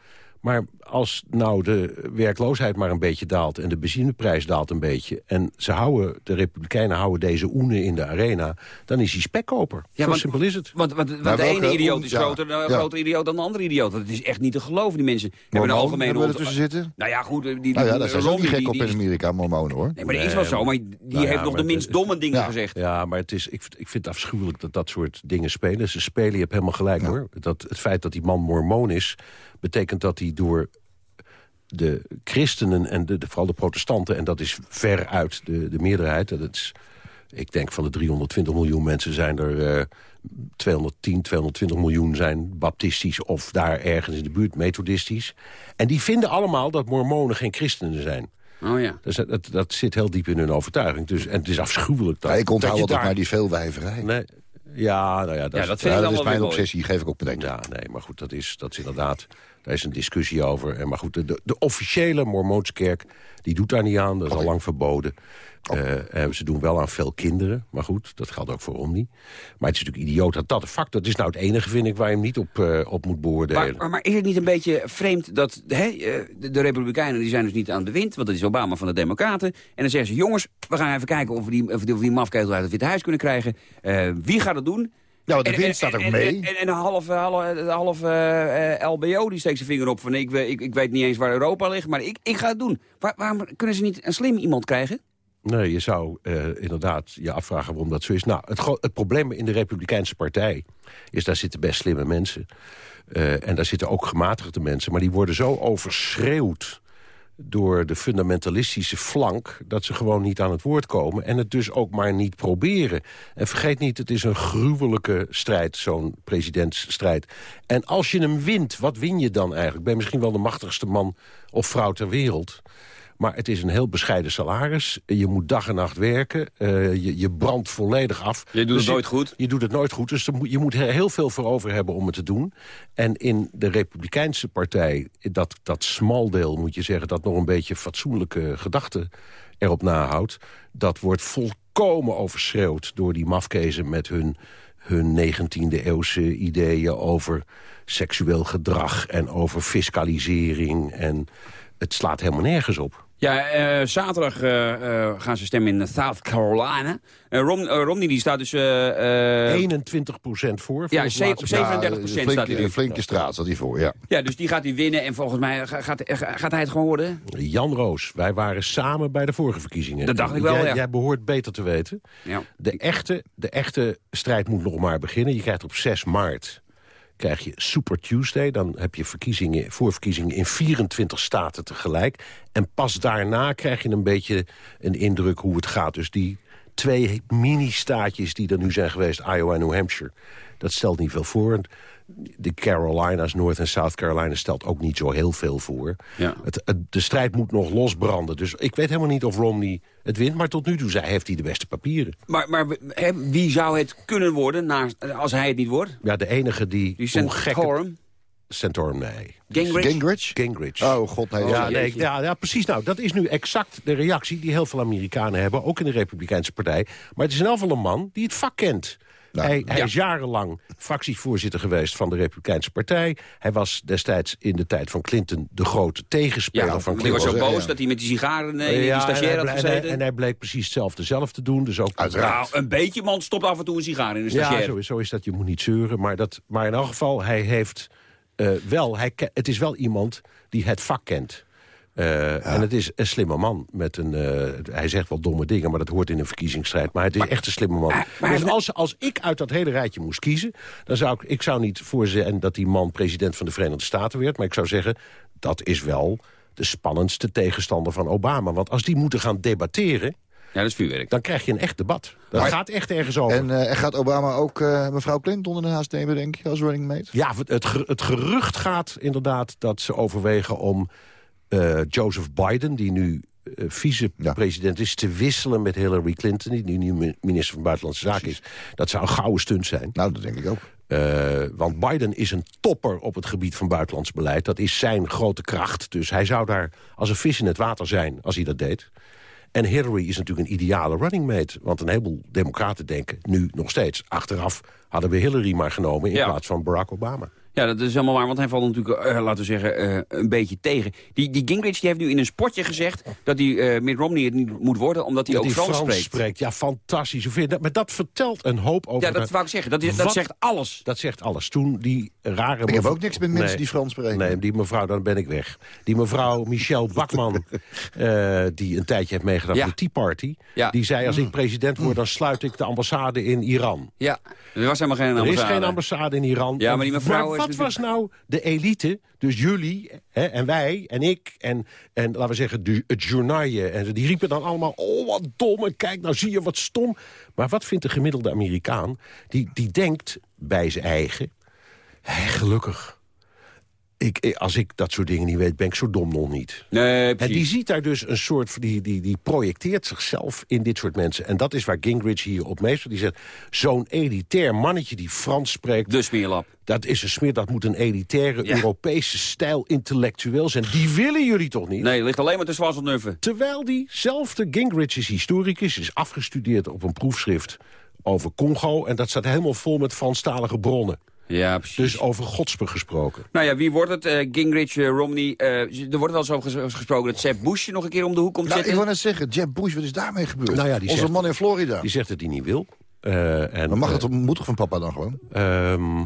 Maar als nou de werkloosheid maar een beetje daalt... en de benzineprijs daalt een beetje... en ze houden, de Republikeinen houden deze oene in de arena... dan is hij spekkoper. Zo want- simpel is het. Want, want, want Maar de ene idioot is ja, groter, een ja. grotere idioot dan de andere idioot. Want het is echt niet te geloven, die mensen. hebben een Mormonen algemene... hebben ertussen zitten? Nou ja, goed, die, die, Nou ja, die daar zijn ze ook niet gek op in Amerika, mormonen, hoor. Nee, maar dat is wel zo. Maar die Nou ja, heeft nog de minst het- domme dingen ja. gezegd. Ja, maar het is, ik, ik vind het afschuwelijk dat dat soort dingen spelen. Ze spelen, je hebt helemaal gelijk hoor. Dat, het feit dat die man mormoon is... betekent dat hij door de christenen en de, de- vooral de protestanten... en dat is veruit de, de meerderheid... Dat is, ik denk van de 320 miljoen mensen zijn er... eh 210, 220 miljoen zijn baptistisch... of daar ergens in de buurt methodistisch. En die vinden allemaal dat mormonen geen christenen zijn. Oh ja. Dus dat, dat, dat zit heel diep in hun overtuiging. Dus, en het is afschuwelijk dat, Ja, ik dat onthoud altijd daar... maar die veelwijverij. Nee, ja, nou ja, dat, Ja, is, dat vind Ja, ik dat is mijn mooi. obsessie, geef ik ook meteen. ja, nee, maar goed, dat is, dat is inderdaad... Daar is een discussie over. En maar goed, de, de officiële Mormoonse kerk, die doet daar niet aan. Dat is al lang verboden. Eh, ze doen wel aan veel kinderen. Maar goed, dat geldt ook voor Romney. Maar het is natuurlijk idioot dat dat een factor... Dat is nou het enige, vind ik, waar je hem niet op, eh, op moet beoordelen. Maar, maar, maar is het niet een beetje vreemd dat hè, eh, de, de Republikeinen die zijn dus niet aan de wind... want dat is Obama van de Democraten. En dan zeggen ze, jongens, we gaan even kijken of we die, of die, of die mafketel uit het Witte Huis kunnen krijgen. Eh, wie gaat het doen? Ja, want de En- wind staat ook mee. En, en, en een half, half, half LBO die steekt zijn vinger op van ik, ik, ik weet niet eens waar Europa ligt, maar ik, ik ga het doen. Waar, waarom kunnen ze niet een slim iemand krijgen? Nee, je zou eh, inderdaad je afvragen waarom dat zo is. Nou, het, het probleem in de Republikeinse Partij is... daar zitten best slimme mensen. Eh, en daar zitten ook gematigde mensen. Maar die worden zo overschreeuwd door de fundamentalistische flank... dat ze gewoon niet aan het woord komen. En het dus ook maar niet proberen. En vergeet niet, het is een gruwelijke strijd, zo'n presidentsstrijd. En als je hem wint, wat win je dan eigenlijk? Ben je misschien wel de machtigste man of vrouw ter wereld... Maar het is een heel bescheiden salaris. Je moet dag en nacht werken. Eh, je, je brandt volledig af. Je doet Dus het nooit goed. Je doet het nooit goed. Dus moet- je moet er heel veel voor over hebben om het te doen. En in de Republikeinse partij, dat, dat smaldeel moet je zeggen... dat nog een beetje fatsoenlijke gedachten erop nahoudt... dat wordt volkomen overschreeuwd door die mafkezen met hun hun 19e eeuwse ideeën over seksueel gedrag... en over fiscalisering. En het slaat helemaal nergens op. Ja, eh, zaterdag eh, eh, gaan ze stemmen in South Carolina. Rom, Romney die staat dus... eh, eh, 21% voor. Ja, volgens laatste- 37 procent flinke, staat hij nu. flinke straat staat hij voor, ja. Ja, dus die gaat hij winnen en volgens mij ga- gaat, gaat hij het gewoon worden. Jan Roos, wij waren samen bij de vorige verkiezingen. Dat dacht ik wel, jij, ja. Jij behoort beter te weten. Ja. De, echte, de echte strijd moet nog maar beginnen. Je krijgt op 6 maart krijg je Super Tuesday. Dan heb je verkiezingen, voorverkiezingen in 24 staten tegelijk. En pas daarna krijg je een beetje een indruk hoe het gaat. Dus die twee mini-staatjes die er nu zijn geweest, Iowa en New Hampshire... dat stelt niet veel voor. De Carolinas, North en South Carolina stelt ook niet zo heel veel voor. Ja. Het, het- de strijd moet nog losbranden. Dus ik weet helemaal niet of Romney het wint. Maar tot nu toe zei, heeft hij de beste papieren. Maar, maar hè, wie zou het kunnen worden na, als hij het niet wordt? Ja, de enige die... Die Santorum? Santorum, nee. Gingrich? Gingrich? Gingrich. Oh god, nee. ja, dat- nee, ja, ja, precies. Nou, dat is nu exact de reactie die heel veel Amerikanen hebben. Ook in de Republikeinse Partij. Maar het is in elk geval een man die het vak kent. Nou, hij hij ja. is jarenlang fractievoorzitter geweest van de Republikeinse Partij. Hij was destijds in de tijd van Clinton de grote tegenspeler Ja, van die was Clinton. zo boos ja. dat hij met die sigaren in Ja, die en stagiair hij had en hij- gezeten. En hij bleek precies hetzelfde zelf te doen. Dus ook Nou, een beetje man stopt af en toe een sigaar in een ja, stagiair. zo is, zo is dat. Je moet niet zeuren. Maar, dat, maar in elk geval, hij heeft eh, wel... Hij, het is wel iemand die het vak kent. Eh, En het is een slimme man. Met een, eh, hij zegt wel domme dingen, maar dat hoort in een verkiezingsstrijd. Maar het is echt een slimme man. dus als, als ik uit dat hele rijtje moest kiezen... dan zou ik, ik zou niet voorzien dat die man president van de Verenigde Staten werd. Maar ik zou zeggen, dat is wel de spannendste tegenstander van Obama. Want als die moeten gaan debatteren... Ja, dat is vuurwerk. dan krijg je een echt debat. Dat Maar- gaat echt ergens over. En eh, gaat Obama ook eh, mevrouw Clinton ernaast nemen, denk je, als running mate? Ja, het, het gerucht gaat inderdaad dat ze overwegen om eh, Joseph Biden... die nu eh, vicepresident is, te wisselen met Hillary Clinton... die nu mi- minister van Buitenlandse Zaken is. Dat zou een gouden stunt zijn. Nou, dat denk ik ook. Eh, want Biden is een topper op het gebied van buitenlands beleid. Dat is zijn grote kracht. Dus hij zou daar als een vis in het water zijn als hij dat deed. En Hillary is natuurlijk een ideale running mate. Want een heleboel democraten denken nu nog steeds... achteraf hadden we Hillary maar genomen in Ja. plaats van Barack Obama. Ja, dat is helemaal waar, want hij valt natuurlijk, eh, laten we zeggen, eh, een beetje tegen. Die, die Gingrich die heeft nu in een sportje gezegd dat die, eh Mitt Romney het niet moet worden, omdat hij ook Frans, spreekt. Ja, fantastisch. Dat? Maar dat vertelt een hoop over... Ja, dat wou ik zeggen. Dat, is- dat zegt alles. Dat zegt alles. Toen die rare... Ik heb ook niks met mensen Nee. die Frans spreken. Nee, die mevrouw, dan ben ik weg. Die mevrouw Michelle Bakman, eh, die een tijdje heeft meegedaan Ja. voor de Tea Party... Ja. die zei, als ik president word, dan sluit ik de ambassade in Iran. Ja, er was helemaal geen Er ambassade. is geen ambassade in Iran. Ja, maar die mevrouw wat was nou de elite, dus jullie hè, en wij en ik... en, en laten we zeggen, de, het journaille... en die riepen dan allemaal, oh wat dom, en kijk, nou zie je wat stom. Maar wat vindt de gemiddelde Amerikaan? Die, die denkt bij zijn eigen, hé, gelukkig... Ik, ik- als ik dat soort dingen niet weet, ben ik zo dom nog niet. Nee, En die ziet daar dus een soort... Die, die, die projecteert zichzelf in dit soort mensen. En dat is waar Gingrich hier op meester. Die zegt, zo'n elitair mannetje die Frans spreekt... De smeerlap. Dat is een smeer, dat moet een elitaire Ja. Europese stijl intellectueel zijn. Die willen jullie toch niet? Nee, ligt alleen maar te zwasselnuffen. Terwijl diezelfde Gingrich is historicus, is afgestudeerd op een proefschrift over Congo. En dat staat helemaal vol met Franstalige bronnen. Ja, precies. Dus over godspe gesproken. Nou ja, wie wordt het? Eh, Gingrich, eh, Romney. eh, er wordt wel zo ges- gesproken dat Sepp Bush nog een keer om de hoek komt Nou, ik zitten. wou net zeggen, Jeb Bush, wat is daarmee gebeurd? Nou ja, die Onze zegt- man in Florida. Die zegt dat hij niet wil. Eh, en, Maar mag het moet toch van papa dan gewoon? ehm,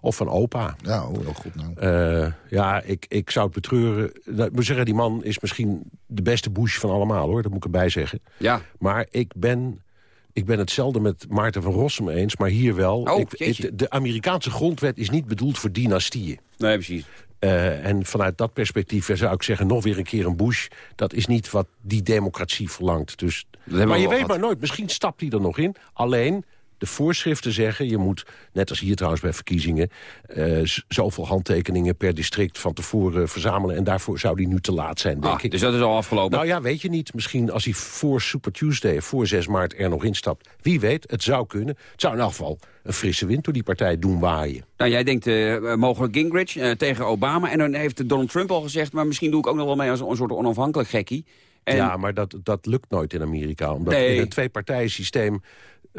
of van opa. Ja, oh, heel goed nou. Eh, ja, ik, ik zou het betreuren. Nou, Ik moet zeggen, die man is misschien de beste Bush van allemaal, hoor. Dat moet ik erbij zeggen. Ja. Maar ik ben, ik ben hetzelfde met Maarten van Rossum eens, maar hier wel. Oh, ik, de Amerikaanse grondwet is niet bedoeld voor dynastieën. Nee, precies. Eh, en vanuit dat perspectief zou ik zeggen, nog weer een keer een Bush. Dat is niet wat die democratie verlangt. Dus, maar je weet maar nooit, misschien stapt hij er nog in. Alleen, de voorschriften zeggen, je moet, net als hier trouwens bij verkiezingen... eh, z- zoveel handtekeningen per district van tevoren verzamelen. En daarvoor zou die nu te laat zijn, denk Ah, ik. dus dat is al afgelopen. Nou ja, weet je niet. Misschien als hij voor Super Tuesday, voor 6 maart er nog instapt. Wie weet, het zou kunnen. Het zou in elk geval een frisse wind door die partij doen waaien. Nou, jij denkt eh, mogelijk Gingrich eh, tegen Obama. En dan heeft Donald Trump al gezegd... maar misschien doe ik ook nog wel mee als een soort onafhankelijk gekkie. En, Ja, maar dat, dat lukt nooit in Amerika. Omdat Nee. in een twee-partijen-systeem...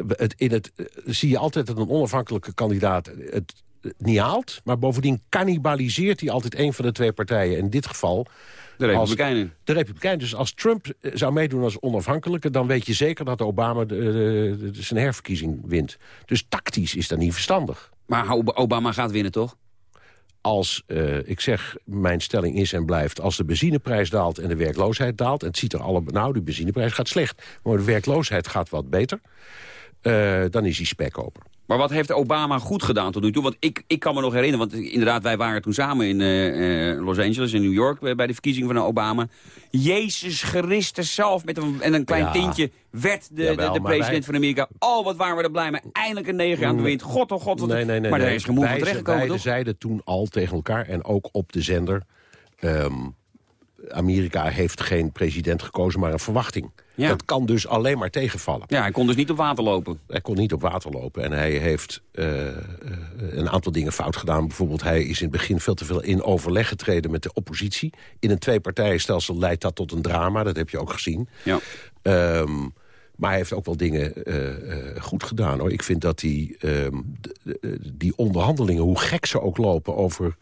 Het, in het, eh, zie je altijd dat een onafhankelijke kandidaat het niet haalt. Maar bovendien cannibaliseert hij altijd een van de twee partijen. In dit geval... De Republikeinen. Als, de Republikeinen. Dus als Trump eh, zou meedoen als onafhankelijke... dan weet je zeker dat Obama de, de- de- zijn herverkiezing wint. Dus tactisch is dat niet verstandig. Maar Ob- Obama gaat winnen, toch? Als, eh, ik zeg, mijn stelling is en blijft... als de benzineprijs daalt en de werkloosheid daalt... en het ziet er alle... nou, de benzineprijs gaat slecht... maar de werkloosheid gaat wat beter... eh, dan is hij spekkoper. Maar wat heeft Obama goed gedaan tot nu toe? Want ik, ik kan me nog herinneren, want inderdaad, wij waren toen samen in eh, eh, Los Angeles, in New York, bij de verkiezing van Obama. Jezus Christus zelf, met een, en een klein Ja. tintje, werd de, de, Jawel, de president wij- van Amerika. Oh, wat waren we er blij mee. Eindelijk een negen aan het bewind. God, oh god. Wat, Nee, nee, nee. maar daar is moe van terechtgekomen, toch? zeiden toen al tegen elkaar, en ook op de zender... ehm, Amerika heeft geen president gekozen, maar een verwachting. Ja. Dat kan dus alleen maar tegenvallen. Ja, hij kon dus niet op water lopen. Hij kon niet op water lopen. En hij heeft eh, eh, een aantal dingen fout gedaan. Bijvoorbeeld, hij is in het begin veel te veel in overleg getreden met de oppositie. In een tweepartijenstelsel leidt dat tot een drama. Dat heb je ook gezien. Ja. Ehm, maar hij heeft ook wel dingen eh, goed gedaan. hoor. Ik vind dat die, ehm, die onderhandelingen, hoe gek ze ook lopen... over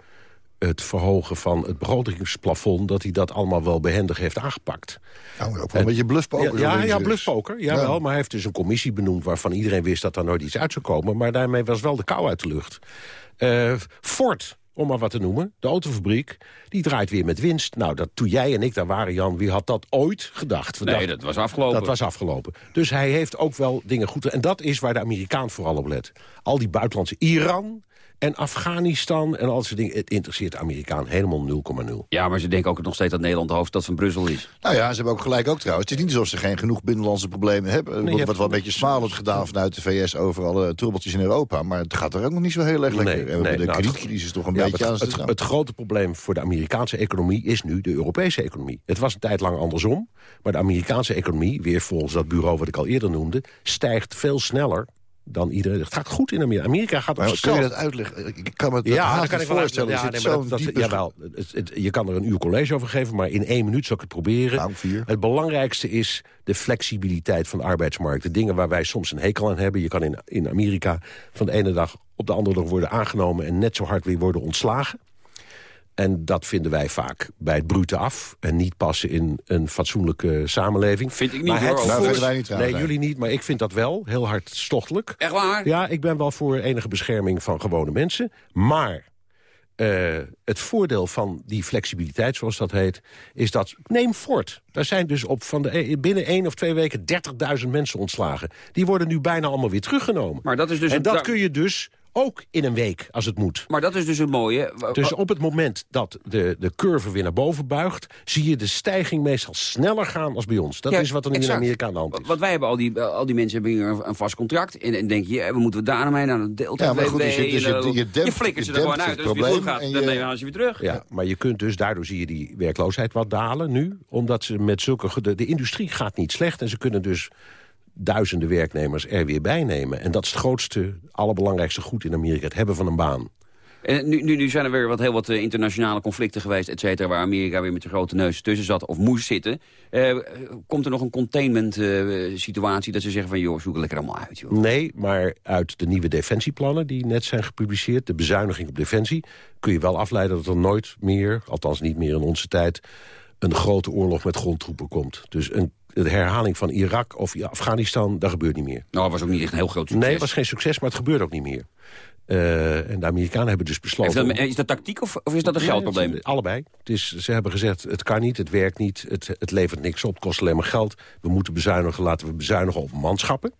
het verhogen van het begrotingsplafond... dat hij dat allemaal wel behendig heeft aangepakt. Nou, ook wel een beetje bluffpoker. Ja, ja, ja bluffpoker. Jawel, Ja. maar hij heeft dus een commissie benoemd... waarvan iedereen wist dat daar nooit iets uit zou komen. Maar daarmee was wel de kou uit de lucht. Eh, Ford, om maar wat te noemen, de autofabriek... die draait weer met winst. Nou, dat, toen jij en ik daar waren, Jan, wie had dat ooit gedacht? We Nee, dachten- dat was afgelopen. Dat was afgelopen. Dus hij heeft ook wel dingen goed... En dat is waar de Amerikaan vooral op let. Al die buitenlandse Iran en Afghanistan en al dat soort dingen... het interesseert de Amerikaan helemaal 0,0. Ja, maar ze denken ook nog steeds dat Nederland de hoofdstad van Brussel is. Nou ja, ze hebben ook gelijk ook trouwens. Het is niet alsof ze geen genoeg binnenlandse problemen hebben. Je wordt hebt- wat wel een beetje smalend gedaan vanuit de VS over alle trubbeltjes in Europa. Maar het gaat er ook nog niet zo heel erg lekker. Nee, en we hebben nee, de nou, kredietcrisis toch een Ja, beetje aan het, het het, het grote probleem voor de Amerikaanse economie is nu de Europese economie. Het was een tijd lang andersom, maar de Amerikaanse economie, weer volgens dat bureau wat ik al eerder noemde, stijgt veel sneller dan iedereen. Het gaat goed in Amerika. Amerika gaat Maar kun je dat uitleggen? Ik kan me dat ja, dat kan ik wel voorstellen. Ja, nee, dat, dat, jawel, het, het- je kan er een uur college over geven, maar in één minuut zal ik het proberen. Nou, vier. Het belangrijkste is de flexibiliteit van de arbeidsmarkt. De dingen waar wij soms een hekel aan hebben. Je kan in, in Amerika van de ene dag op de andere dag worden aangenomen... en net zo hard weer worden ontslagen. En dat vinden wij vaak bij het brute af. En niet passen in een fatsoenlijke samenleving. Vind ik niet, maar hoor, het. Nou, voor- wij niet trouwens, Nee, jullie niet, maar ik vind dat wel heel hartstochtelijk. Echt waar? Ja, ik ben wel voor enige bescherming van gewone mensen. Maar eh, het voordeel van die flexibiliteit, zoals dat heet... is dat, neem Ford. Daar zijn dus op van de, e- binnen één of twee weken 30.000 mensen ontslagen. Die worden nu bijna allemaal weer teruggenomen. Maar dat is dus en dat kun je dus ook in een week, als het moet. Maar dat is dus het mooie. Dus op het moment dat de, de curve weer naar boven buigt... zie je de stijging meestal sneller gaan als bij ons. Dat Ja, is wat er nu exact. in Amerika aan de hand is. Want wij hebben al die, al die mensen hebben hier een, een vast contract. En, en denk je, ja, we moeten daar mee naar een delta. Ja, maar goed, dus je- dus je- eh, je dempt- flikkert ze je er gewoon uit. het Als het goed gaat, dan je- nemen we ze weer terug. Ja, maar je kunt dus, daardoor zie je die werkloosheid wat dalen nu. Omdat ze met zulke... De, de industrie gaat niet slecht en ze kunnen dus duizenden werknemers er weer bij nemen. En dat is het grootste, allerbelangrijkste goed in Amerika. Het hebben van een baan. En nu, nu, nu zijn er weer wat, heel wat eh, internationale conflicten geweest, et cetera, waar Amerika weer met de grote neus tussen zat of moest zitten. Eh, komt er nog een containment eh, situatie dat ze zeggen van, joh, zoek het lekker allemaal uit, joh. Nee, maar uit de nieuwe defensieplannen die net zijn gepubliceerd... de bezuiniging op defensie... kun je wel afleiden dat er nooit meer, althans niet meer in onze tijd... een grote oorlog met grondtroepen komt. Dus een, de herhaling van Irak of Afghanistan, dat gebeurt niet meer. Nou, was ook niet echt een heel groot succes. Nee, het was geen succes, maar het gebeurt ook niet meer. Eh, en de Amerikanen hebben dus besloten... dat, is dat tactiek of, of is dat een geldprobleem? het allebei. Het is, ze hebben gezegd, het kan niet, het werkt niet, het, het levert niks op, het kost alleen maar geld. We moeten bezuinigen, laten we bezuinigen op manschappen.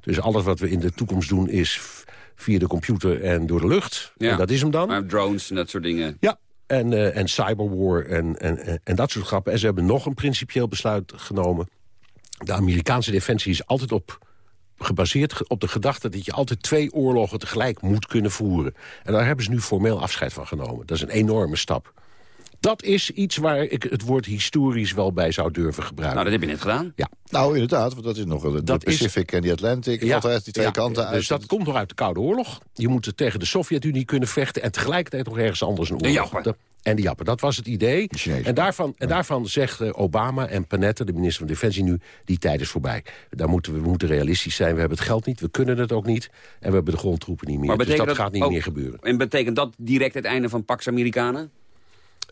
Dus alles wat we in de toekomst doen is via de computer en door de lucht. Ja. En dat is hem dan. Maar drones en dat soort dingen. Ja, en, eh, en cyberwar en, en, en, dat soort grappen. En ze hebben nog een principieel besluit genomen. De Amerikaanse defensie is altijd op gebaseerd ge- op de gedachte dat je altijd twee oorlogen tegelijk moet kunnen voeren. En daar hebben ze nu formeel afscheid van genomen. Dat is een enorme stap. Dat is iets waar ik het woord historisch wel bij zou durven gebruiken. Nou, dat heb je net gedaan. Ja. Nou, inderdaad, want dat is nog de Dat is- Pacific en die Atlantic. altijd die twee ja, kanten uit. Dus dat komt nog uit de Koude Oorlog. Je moet het tegen de Sovjet-Unie kunnen vechten... en tegelijkertijd nog ergens anders een De oorlog. jappen. Dat- en de Jappen. Dat was het idee. En daarvan, en daarvan zegt eh, Obama en Panetta, de minister van Defensie nu... die tijd is voorbij. Daar moeten we, we moeten realistisch zijn. We hebben het geld niet, we kunnen het ook niet. En we hebben de grondtroepen niet meer. Maar dus dat, dat gaat niet ook- meer gebeuren. En betekent dat direct het einde van Pax Americana?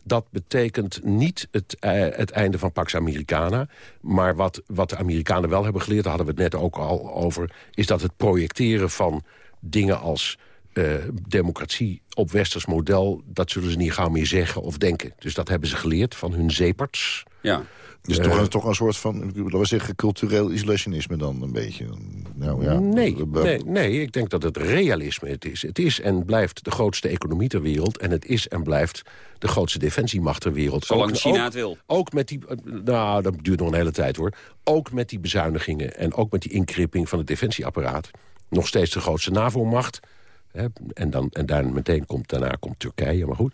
Dat betekent niet het, eh, het einde van Pax Americana. Maar wat, wat de Amerikanen wel hebben geleerd... daar hadden we het net ook al over... is dat het projecteren van dingen als eh, democratie op westers model... dat zullen ze niet gauw meer zeggen of denken. Dus dat hebben ze geleerd van hun zeeperts. Ja. Dus Eh, toch, een, toch een soort van, laten we zeggen, cultureel isolationisme dan een beetje. Nou ja. Nee, nee, nee, ik denk dat het realisme het is. Het is en blijft de grootste economie ter wereld... en het is en blijft de grootste defensiemacht ter wereld. Zolang Ook- China ook- het wil. Ook met die... Nou, dat duurt nog een hele tijd, hoor. Ook met die bezuinigingen en ook met die inkripping van het defensieapparaat. Nog steeds de grootste NAVO-macht. Hè, En, dan, en daar meteen komt, daarna komt Turkije, maar goed.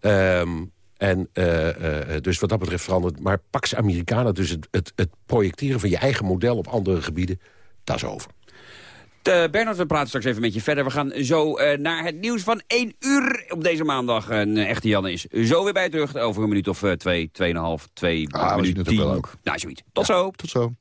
Ehm, en eh, eh, dus wat dat betreft verandert. Maar Pax Americana, dus het, het, het projecteren van je eigen model op andere gebieden, dat is over. Eh, Bernard, we praten straks even met je verder. We gaan zo eh, naar het nieuws van 1 uur op deze maandag. Een eh, echte Jan is zo weer bij terug. Over een minuut of eh, twee, tweeënhalf, twee Ah, we zien minuut het ook tien. wel ook. Nou, zoiets. Tot zo. Tot zo.